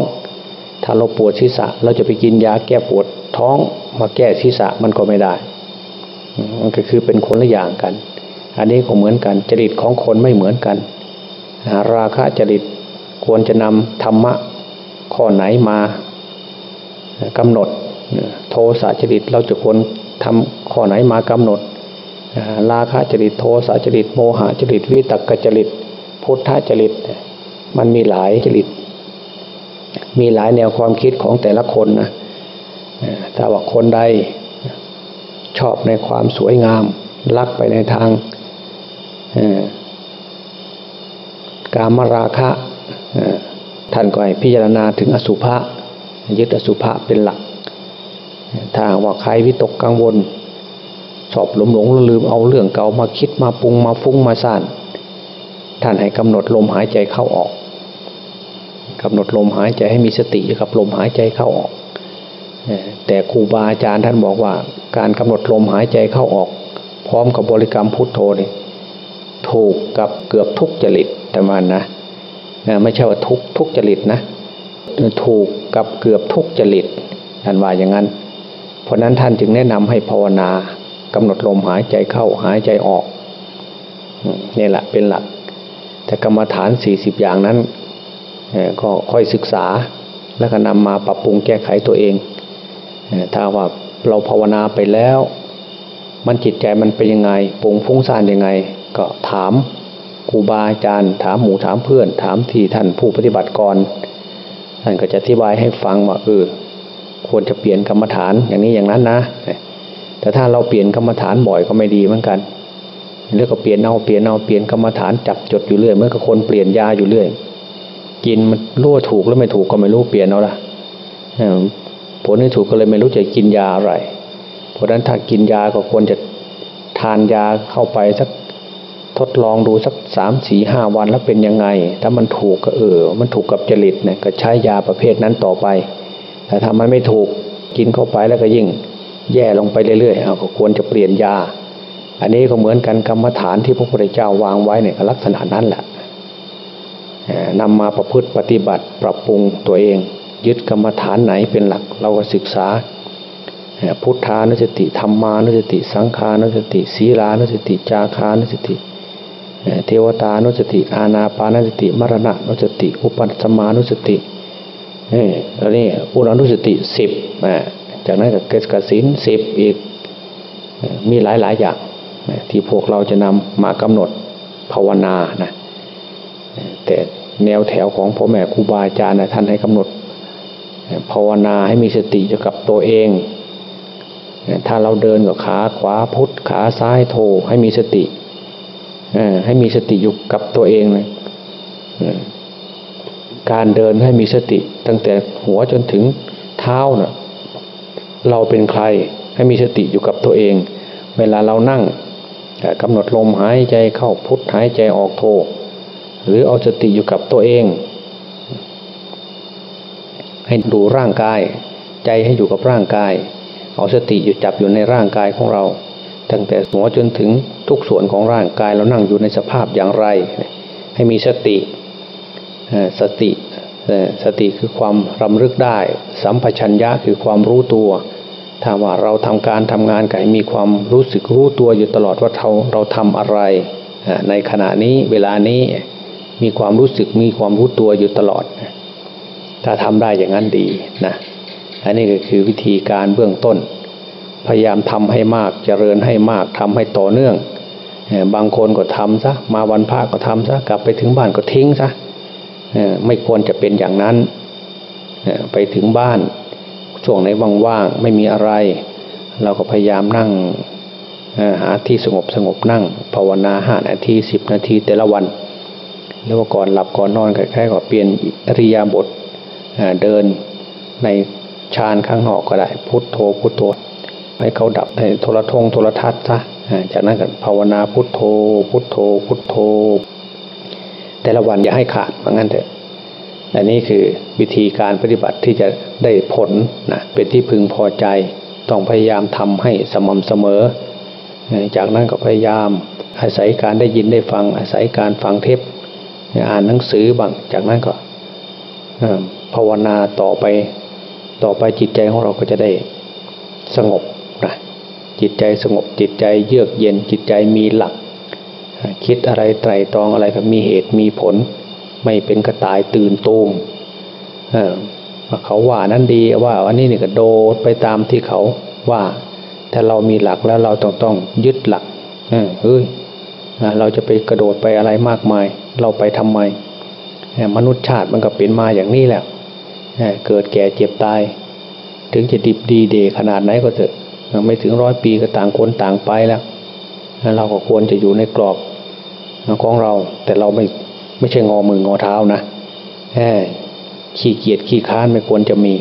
ถ้าเราปวดศีรษะ เราจะไปกินยาแก้ปวดท้องมาแก้ศีรษะมันก็ไม่ได้ มันก็คือเป็นคนละอย่างกัน อันนี้ก็เหมือนกันจริตของคนไม่เหมือนกัน ราคะจริตควรจะนำธรรมะข้อไหนมากำหนด โทสะจริตเราจะควรทำข้อไหนมากำหนด ราคะจริตโทสะจริตโมหะจริตวิตกจริตพุทธจริตมันมีหลายจริต มีหลายแนวความคิดของแต่ละคนนะถ้าว่าคนใดชอบในความสวยงามลักไปในทางกามราคะท่านก็ให้พิจารณาถึงอสุภะยึดอสุภะเป็นหลัก ถ้าว่าใครวิตกกังวล ชอบหลงหลงลืมเอาเรื่องเก่ามาคิดมาปรุงมาฟุ้งมาซ่านท่านให้กำหนดลมหายใจเข้าออกกำหนดลมหายใจให้มีสติกับลมหายใจเข้าออก แต่ครูบาอาจารย์ท่านบอกว่า การกำหนดลมหายใจเข้าออก พร้อมกับบริกรรมพุทโธนี่ถูกกับเกือบทุกจริตแต่มันนะไม่ใช่ว่าทุกทุกจริตนะถูกกับเกือบทุกจริตท่านว่าอย่างนั้น เพราะนั้นท่านจึงแนะนำให้ภาวนา กำหนดลมหายใจเข้าหายใจออกนี่แหละเป็นหลัก แต่กรรมฐานสี่สิบอย่างนั้นก็ค่อยศึกษาแล้วก็นำมาปรับปรุงแก้ไขตัวเอง ถ้าว่าเราภาวนาไปแล้ว มันจิตใจมันเป็นยังไงปรุงฟุ้งซ่านยังไง ก็ถามครูบาอาจารย์ ถามหมู่ถามเพื่อน ถามที่ท่านผู้ปฏิบัติก่อนท่านก็จะอธิบายให้ฟังว่าเออควรจะเปลี่ยนกรรมฐานอย่างนี้อย่างนั้นนะ แต่ถ้าเราเปลี่ยนกรรมฐานบ่อยก็ไม่ดีเหมือนกันเรื่องก็เปลี่ยนเอาเปลี่ยนเอาเปลี่ยนกรรมฐานจับจดอยู่เรื่อยเมื่อกับคนเปลี่ยนยาอยู่เรื่อย กินมันรู้ว่าถูกแล้วไม่ถูกก็ไม่รู้เปลี่ยนเอาละผลที่ถูกก็เลยไม่รู้จะกินยาอะไรเพราะฉะนั้นถ้ากินยาก็ควรจะทานยาเข้าไปสักทดลองดูสักสามสี่ห้าวันแล้วเป็นยังไง ถ้ามันถูกก็เออ มันถูกกับจริตเนี่ยก็ใช้ยาประเภทนั้นต่อไป แต่ถ้ามันไม่ถูกกินเข้าไปแล้วก็ยิ่ง แย่ลงไปเรื่อยๆเอาก็ควรจะเปลี่ยนยา อันนี้ก็เหมือนกันกรรมฐานที่พระพุทธเจ้าวางไว้เนี่ยลักษณะนั้นแหละนำมาประพฤติปฏิบัติปรับปรุงตัวเอง ยึดกรรมฐานไหนเป็นหลักเราก็ศึกษา พุทธานุสติธรรมานุสติ สังขานุสติ ศีลานุสติ จาคานุสติเทวตานุสติ อาณาปานุสติ มรณะนุสติ อุปัสมานุสตินี่อันนี้อุณานุสติสิบ จากนั้นก็เกศกสินสิบอีกมีหลายหลายอย่างที่พวกเราจะนำมากำหนดภาวนานะแต่แนวแถวของพ่อแม่ครูบาอาจารย์นะท่านให้กำหนดภาวนาให้มีสติอยู่กับตัวเอง ถ้าเราเดินกับขาขวาพุทธขาซ้ายโทให้มีสติให้มีสติอยู่กับตัวเองเลยการเดินให้มีสติตั้งแต่หัวจนถึงเท้านะ่ะ เราเป็นใครให้มีสติอยู่กับตัวเอง เวลาเรานั่งกำหนดลมหายใจเข้าพุทหายใจออกโท หรือเอาสติอยู่กับตัวเอง ให้ดูร่างกาย ใจให้อยู่กับร่างกาย เอาสติอยู่จับอยู่ในร่างกายของเรา ตั้งแต่หัวจนถึงทุกส่วนของร่างกายเรานั่งอยู่ในสภาพอย่างไร ให้มีสติสติสติคือความรำลึกได้ สัมปชัญญะคือความรู้ตัว ถ้าว่าเราทำการทำงานก็ให้มีความรู้สึกรู้ตัวอยู่ตลอดว่าเราเราทำอะไร ในขณะนี้เวลานี้มีความรู้สึกมีความรู้ตัวอยู่ตลอด ถ้าทำได้อย่างนั้นดีนะอันนี้ก็คือวิธีการเบื้องต้น พยายามทำให้มากเจริญให้มากทำให้ต่อเนื่อง บางคนก็ทำซะมาวันพระก็ทำซะกลับไปถึงบ้านก็ทิ้งซะไม่ควรจะเป็นอย่างนั้นไปถึงบ้าน ช่วงไหนว่างๆไม่มีอะไร เราก็พยายามนั่งหาที่สงบสงบนั่ง ภาวนาห้านาทีสิบนาทีแต่ละวันแล้วก่อนหลับก่อนนอนคล้ายๆกับเปลี่ยนอริยาบทเดินในฌานข้างนอกก็ได้ พุทโธพุทโธให้เขาดับในโทรทงโทรทัศน์ซะจากนั้นก็ภาวนาพุทโธ พุทโธ พุทโธ แต่ละวันอย่าให้ขาดเหมือนกันเถอะ อันนี้คือวิธีการปฏิบัติที่จะได้ผลนะเป็นที่พึงพอใจ ต้องพยายามทำให้สม่ำเสมอ จากนั้นก็พยายามอาศัยการได้ยินได้ฟัง อาศัยการฟังเทปอ่านหนังสือบ้างจากนั้นก็ภาวนาต่อไปต่อไปจิตใจของเราก็จะได้สงบนะจิตใจสงบจิตใจเยือกเย็นจิตใจมีหลัก คิดอะไรไตรตรองอะไรก็มีเหตุมีผล ไม่เป็นกระต่ายตื่นตูมเขาว่านั้นดีว่าอันนี้นี่ก็โดดไปตามที่เขาว่า ถ้าเรามีหลักแล้วเราต้องต้องยึดหลักเฮ้ยเราจะไปกระโดดไปอะไรมากมาย เราไปทำไมมนุษย์ชาติมันก็เป็นมาอย่างนี้แหละเกิดแก่เจ็บตาย ถึงจะดิบดีเดขนาดไหนก็เถอะไม่ถึงร้อยปีก็ต่างคนต่างไปแล้วเราก็ควรจะอยู่ในกรอบของเรา แต่เราไม่ ไม่ใช่งอมืองอเท้านะขี้เกียจขี้ค้านไม่ควรจะมี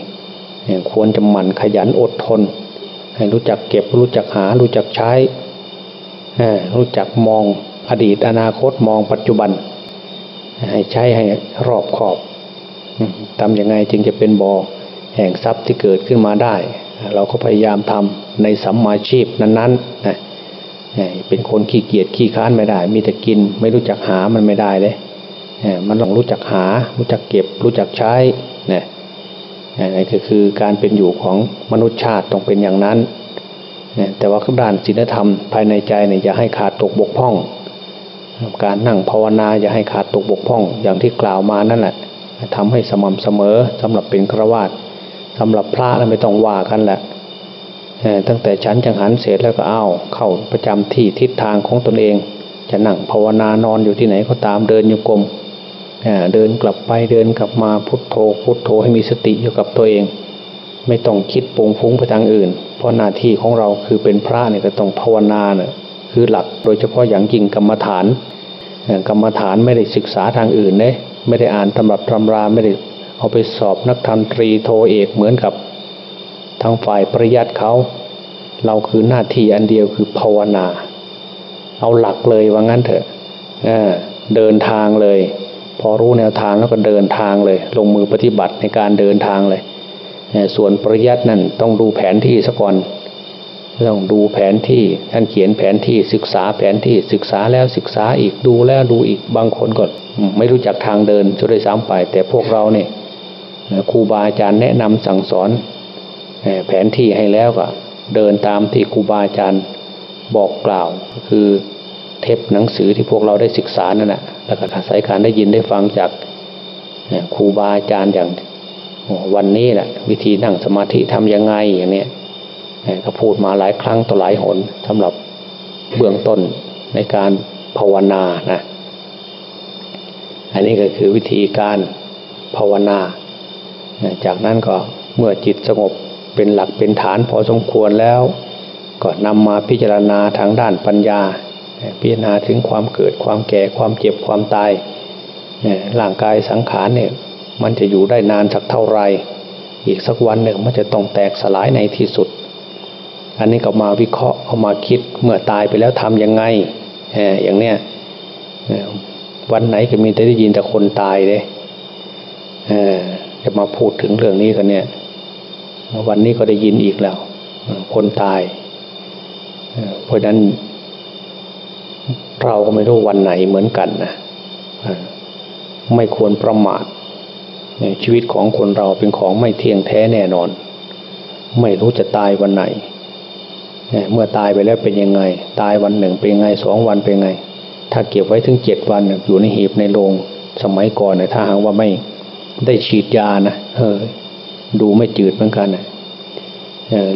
ควรจะหมั่นขยันอดทน ให้รู้จักเก็บรู้จักหา รู้จักใช้ รู้จักมองอดีตอนาคตมองปัจจุบัน ให้ใช้ให้รอบขอบทำยังไงจึงจะเป็นบอ่อแห่งทรัพย์ที่เกิดขึ้นมาได้ เราก็พยายามทำในสัมมาชีพนั้นๆนะเป็นคนขี้เกียจขี้ค้านไม่ได้ มีแต่กินไม่รู้จักหามันไม่ได้เลย มันต้องรู้จักหา รู้จักเก็บ รู้จักใช้เนี่ยนี่ก็คือการเป็นอยู่ของมนุษยชาติต้องเป็นอย่างนั้นแต่ว่าด้านศีลธรรมภายในใจเนี่ยอย่าให้ขาดตกบกพร่อง การนั่งภาวนาอย่าให้ขาดตกบกพร่อง อย่างที่กล่าวมานั่นแหละทำให้สม่ำเสมอสำหรับเป็นฆราวาสสำหรับพระแล้วไม่ต้องว่ากันแหละตั้งแต่ชั้นจังหันเสร็จแล้วก็เอาเข้าประจำที่ทิศทางของตนเอง จะนั่งภาวนานอนอยู่ที่ไหนก็ตามเดินโยกรม เดินกลับไปเดินกลับมาพุทโธ พุทโธให้มีสติอยู่กับตัวเอง ไม่ต้องคิดปุงฟุ้งไปทางอื่น เพราะหน้าที่ของเราคือเป็นพระเนี่ยก็ต้องภาวนาเนี่ยคือหลักโดยเฉพาะอย่างยิ่งกรรมฐาน กรรมฐานไม่ได้ศึกษาทางอื่นเนยไม่ได้อ่านตำรับตำราไม่ได้เอาไปสอบนักธรรมตรีโทเอกเหมือนกับทางฝ่ายปริยัติเขาเราคือหน้าที่อันเดียวคือภาวนา เอาหลักเลยว่างั้นเถอะเดินทางเลย พอรู้แนวทางแล้วก็เดินทางเลย ลงมือปฏิบัติในการเดินทางเลย ส่วนปริยัตินั่นต้องดูแผนที่ซะก่อนต้องดูแผนที่ท่านเขียนแผนที่ศึกษาแผนที่ศึกษาแล้วศึกษาอีกดูแล้วดูอีกบางคนก็ไม่รู้จักทางเดินจะได้ซ้ำไป แต่พวกเราเนี่ยครูบาอาจารย์แนะนำสั่งสอนแผนที่ให้แล้วก็เดินตามที่ครูบาอาจารย์บอกกล่าว คือ เทปหนังสือที่พวกเราได้ศึกษานั่นแหละแล้วก็อาศัยการได้ยินได้ฟังจากครูบาอาจารย์อย่างวันนี้แหละวิธีนั่งสมาธิทำยังไงอย่างนี้เขาพูดมาหลายครั้งต่อหลายหนสำหรับเบื้องต้นในการภาวนานะอันนี้ก็คือวิธีการภาวนา จากนั้นก็เมื่อจิตสงบเป็นหลักเป็นฐานพอสมควรแล้ว ก็นำมาพิจารณาทางด้านปัญญา พิจารณาถึงความเกิดความแก่ความเจ็บความตายร่างกายสังขารเนี่ยมันจะอยู่ได้นานสักเท่าไร อีกสักวันหนึ่งมันจะต้องแตกสลายในที่สุด อันนี้ก็มาวิเคราะห์เอามาคิดเมื่อตายไปแล้วทำยังไงอย่างเนี้ยวันไหนก็มีแต่ได้ยินแต่คนตายเลยจะมาพูดถึงเรื่องนี้กันเนี่ย วันนี้ก็ได้ยินอีกแล้ว คนตาย เพราะนั้น เราก็ไม่รู้วันไหนเหมือนกันนะไม่ควรประมาทชีวิตของคนเราเป็นของไม่เที่ยงแท้แน่นอน ไม่รู้จะตายวันไหน เมื่อตายไปแล้วเป็นยังไง ตายวันหนึ่งเป็นยังไงสองวันเป็นยังไง ถ้าเก็บไว้ถึงเจ็ดวันอยู่ในหีบในโรงสมัยก่อนเนี่ยถ้าหากว่าไม่ได้ฉีดยานะเออดูไม่จืดเหมือนกันนะ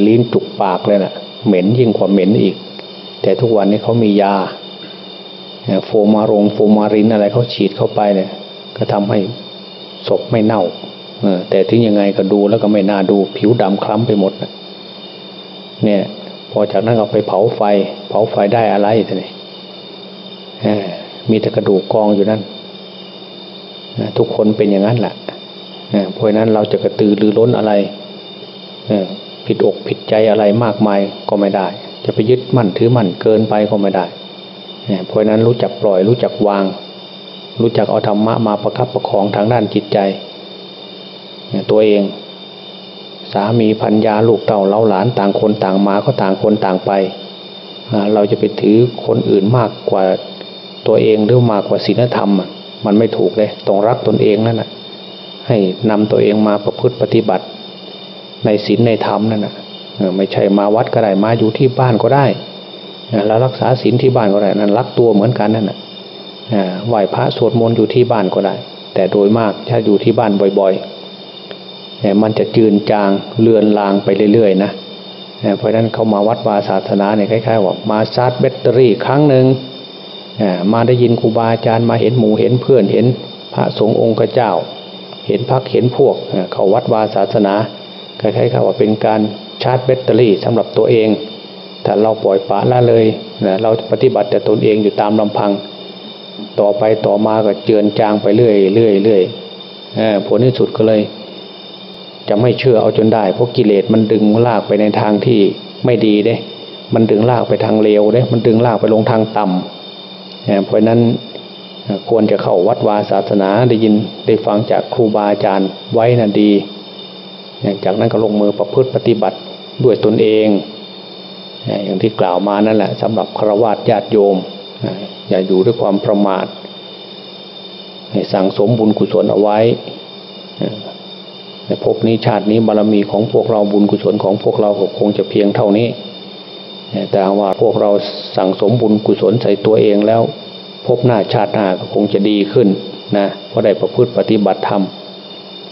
ลิ้นจุกปากเลยนะ่ะ เหม็นยิ่งกว่าเหม็นอีก แต่ทุกวันนี้เขามียา โฟมารงโฟมารินอะไรเขาฉีดเข้าไปเนี่ย ก็ทำให้ศพไม่เน่าแต่ถึงยังไงก็ดูแล้วก็ไม่น่าดูผิวดำคล้ำไปหมดเนี่ย พอจากนั้นเอาไปเผาไฟ เผาไฟได้อะไรท่านี่มีแต่กระดูกกองอยู่นั่นทุกคนเป็นอย่างนั้นแหละเพราะนั้นเราจะกระตือรือร้นอะไรผิดอกผิดใจอะไรมากมายก็ไม่ได้ จะไปยึดมั่นถือมั่นเกินไปก็ไม่ได้ เพราะนั้นรู้จักปล่อยรู้จักวาง รู้จักเอาธรรมะมาประคับประคองทางด้านจิตใจ ตัวเอง สามีพัญญาลูกเต่าเล้าหลานต่างคนต่างมาก็ต่างคนต่างไป เราจะไปถือคนอื่นมากกว่าตัวเองหรือมากกว่าศีลธรรม มันไม่ถูกเลยต้องรักตนเองนั่นแหะให้นำตัวเองมาประพฤติปฏิบัติ ในศีลในธรรมนั่นแหะไม่ใช่มาวัดก็ได้มาอยู่ที่บ้านก็ได้ แล้วรักษาศีลที่บ้านก็ได้นั่นรักตัวเหมือนกันนั่นแหะไหว้พระสวดมนต์อยู่ที่บ้านก็ได้ แต่โดยมากถ้าอยู่ที่บ้านบ่อยๆมันจะจืนจางเลือนลางไปเรื่อยๆนะเพราะฉะนั้นเขามาวัดวาศาสนาเนี่ยคล้ายๆว่ามาชาร์จแบตเตอรี่ครั้งหนึ่งมาได้ยินครูบาอาจารย์มาเห็นหมู่เห็นเพื่อนเห็นพระสงฆ์องค์เจ้า เห็นพักเห็นพวกเขาวัดวาศาสนาคล้ายๆว่าเป็นการชาร์จแบตเตอรี่สำหรับตัวเอง แต่เราปล่อยปะละเลยเราปฏิบัติแต่ตนเองอยู่ตามลำพัง ต่อไปต่อมาก็เจือนจางไปเรื่อยเรื่อยเรื่อยผลที่สุดก็เลย จะไม่เชื่อเอาจนได้ เพราะกิเลสมันดึงลากไปในทางที่ไม่ดีเด้ มันดึงลากไปทางเลวเด้ มันดึงลากไปลงทางต่ำเพราะนั้นควรจะเข้าวัดวาศาสนาได้ยินได้ฟังจากครูบาอาจารย์ไว้นะ่ะดี จากนั้นก็ลงมือประพฤติปฏิบัติด้วยตนเอง อย่างที่กล่าวมานั่นแหละสำหรับฆราวาสญาติโยม อย่าอยู่ด้วยความประมาทให้สั่งสมบุญกุศลเอาไว้ในภพนี้ชาตินี้บารรมีของพวกเราบุญกุศลของพวกเราคงจะเพียงเท่านี้ แต่ว่าพวกเราสั่งสมบุญกุศลใส่ตัวเองแล้วพบหน้าชาติหน้าก็คงจะดีขึ้นนะเพราะได้ประพฤติปฏิบัติธรรม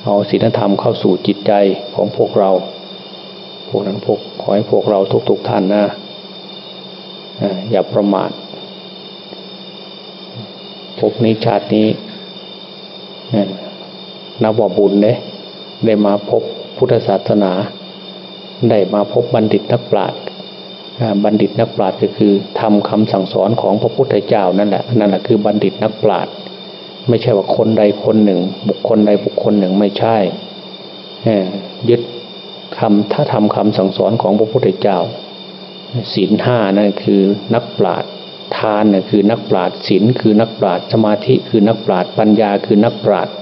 เอาศีลธรรมเข้าสู่จิตใจของพวกเรา พวกนั้นพวก ขอให้พวกเราทุกๆทท่านนะอย่าประมาทพบนี้ชาตินี้นับว่าบุญเนยได้มาพบพุทธศาสนา ได้มาพบบัณฑิตนักปราชญ์บัณฑิตนักปราชญ์ก็คือทำคำสั่งสอนของพระพุทธเจ้านั่นแหละนั่นแหละคือบัณฑิตนักปราชญ์ไม่ใช่ว่าคนใดคนหนึ่ง บุคคลใดบุคคลหนึ่งไม่ใช่ยึด คำถ้าทำคำสั่งสอนของพระพุทธเจ้าศีลห้านั่นคือนักปราชญ์ทานน่ะคือนักปราชญ์ศีลคือนักปราชญ์สมาธิคือนักปราชญ์ปัญญาคือนักปราชญ์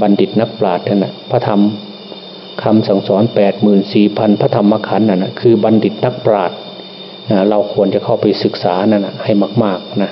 บัณฑิตนักปราชญ์นั่นแหะพระธรรมคำสั่งสอนแปดหมื่นสี่พันพระธรรมขันธ์นั่นนะคือบัณฑิตนักปราชญ์เราควรจะเข้าไปศึกษานั่นนะให้มาก ๆนะ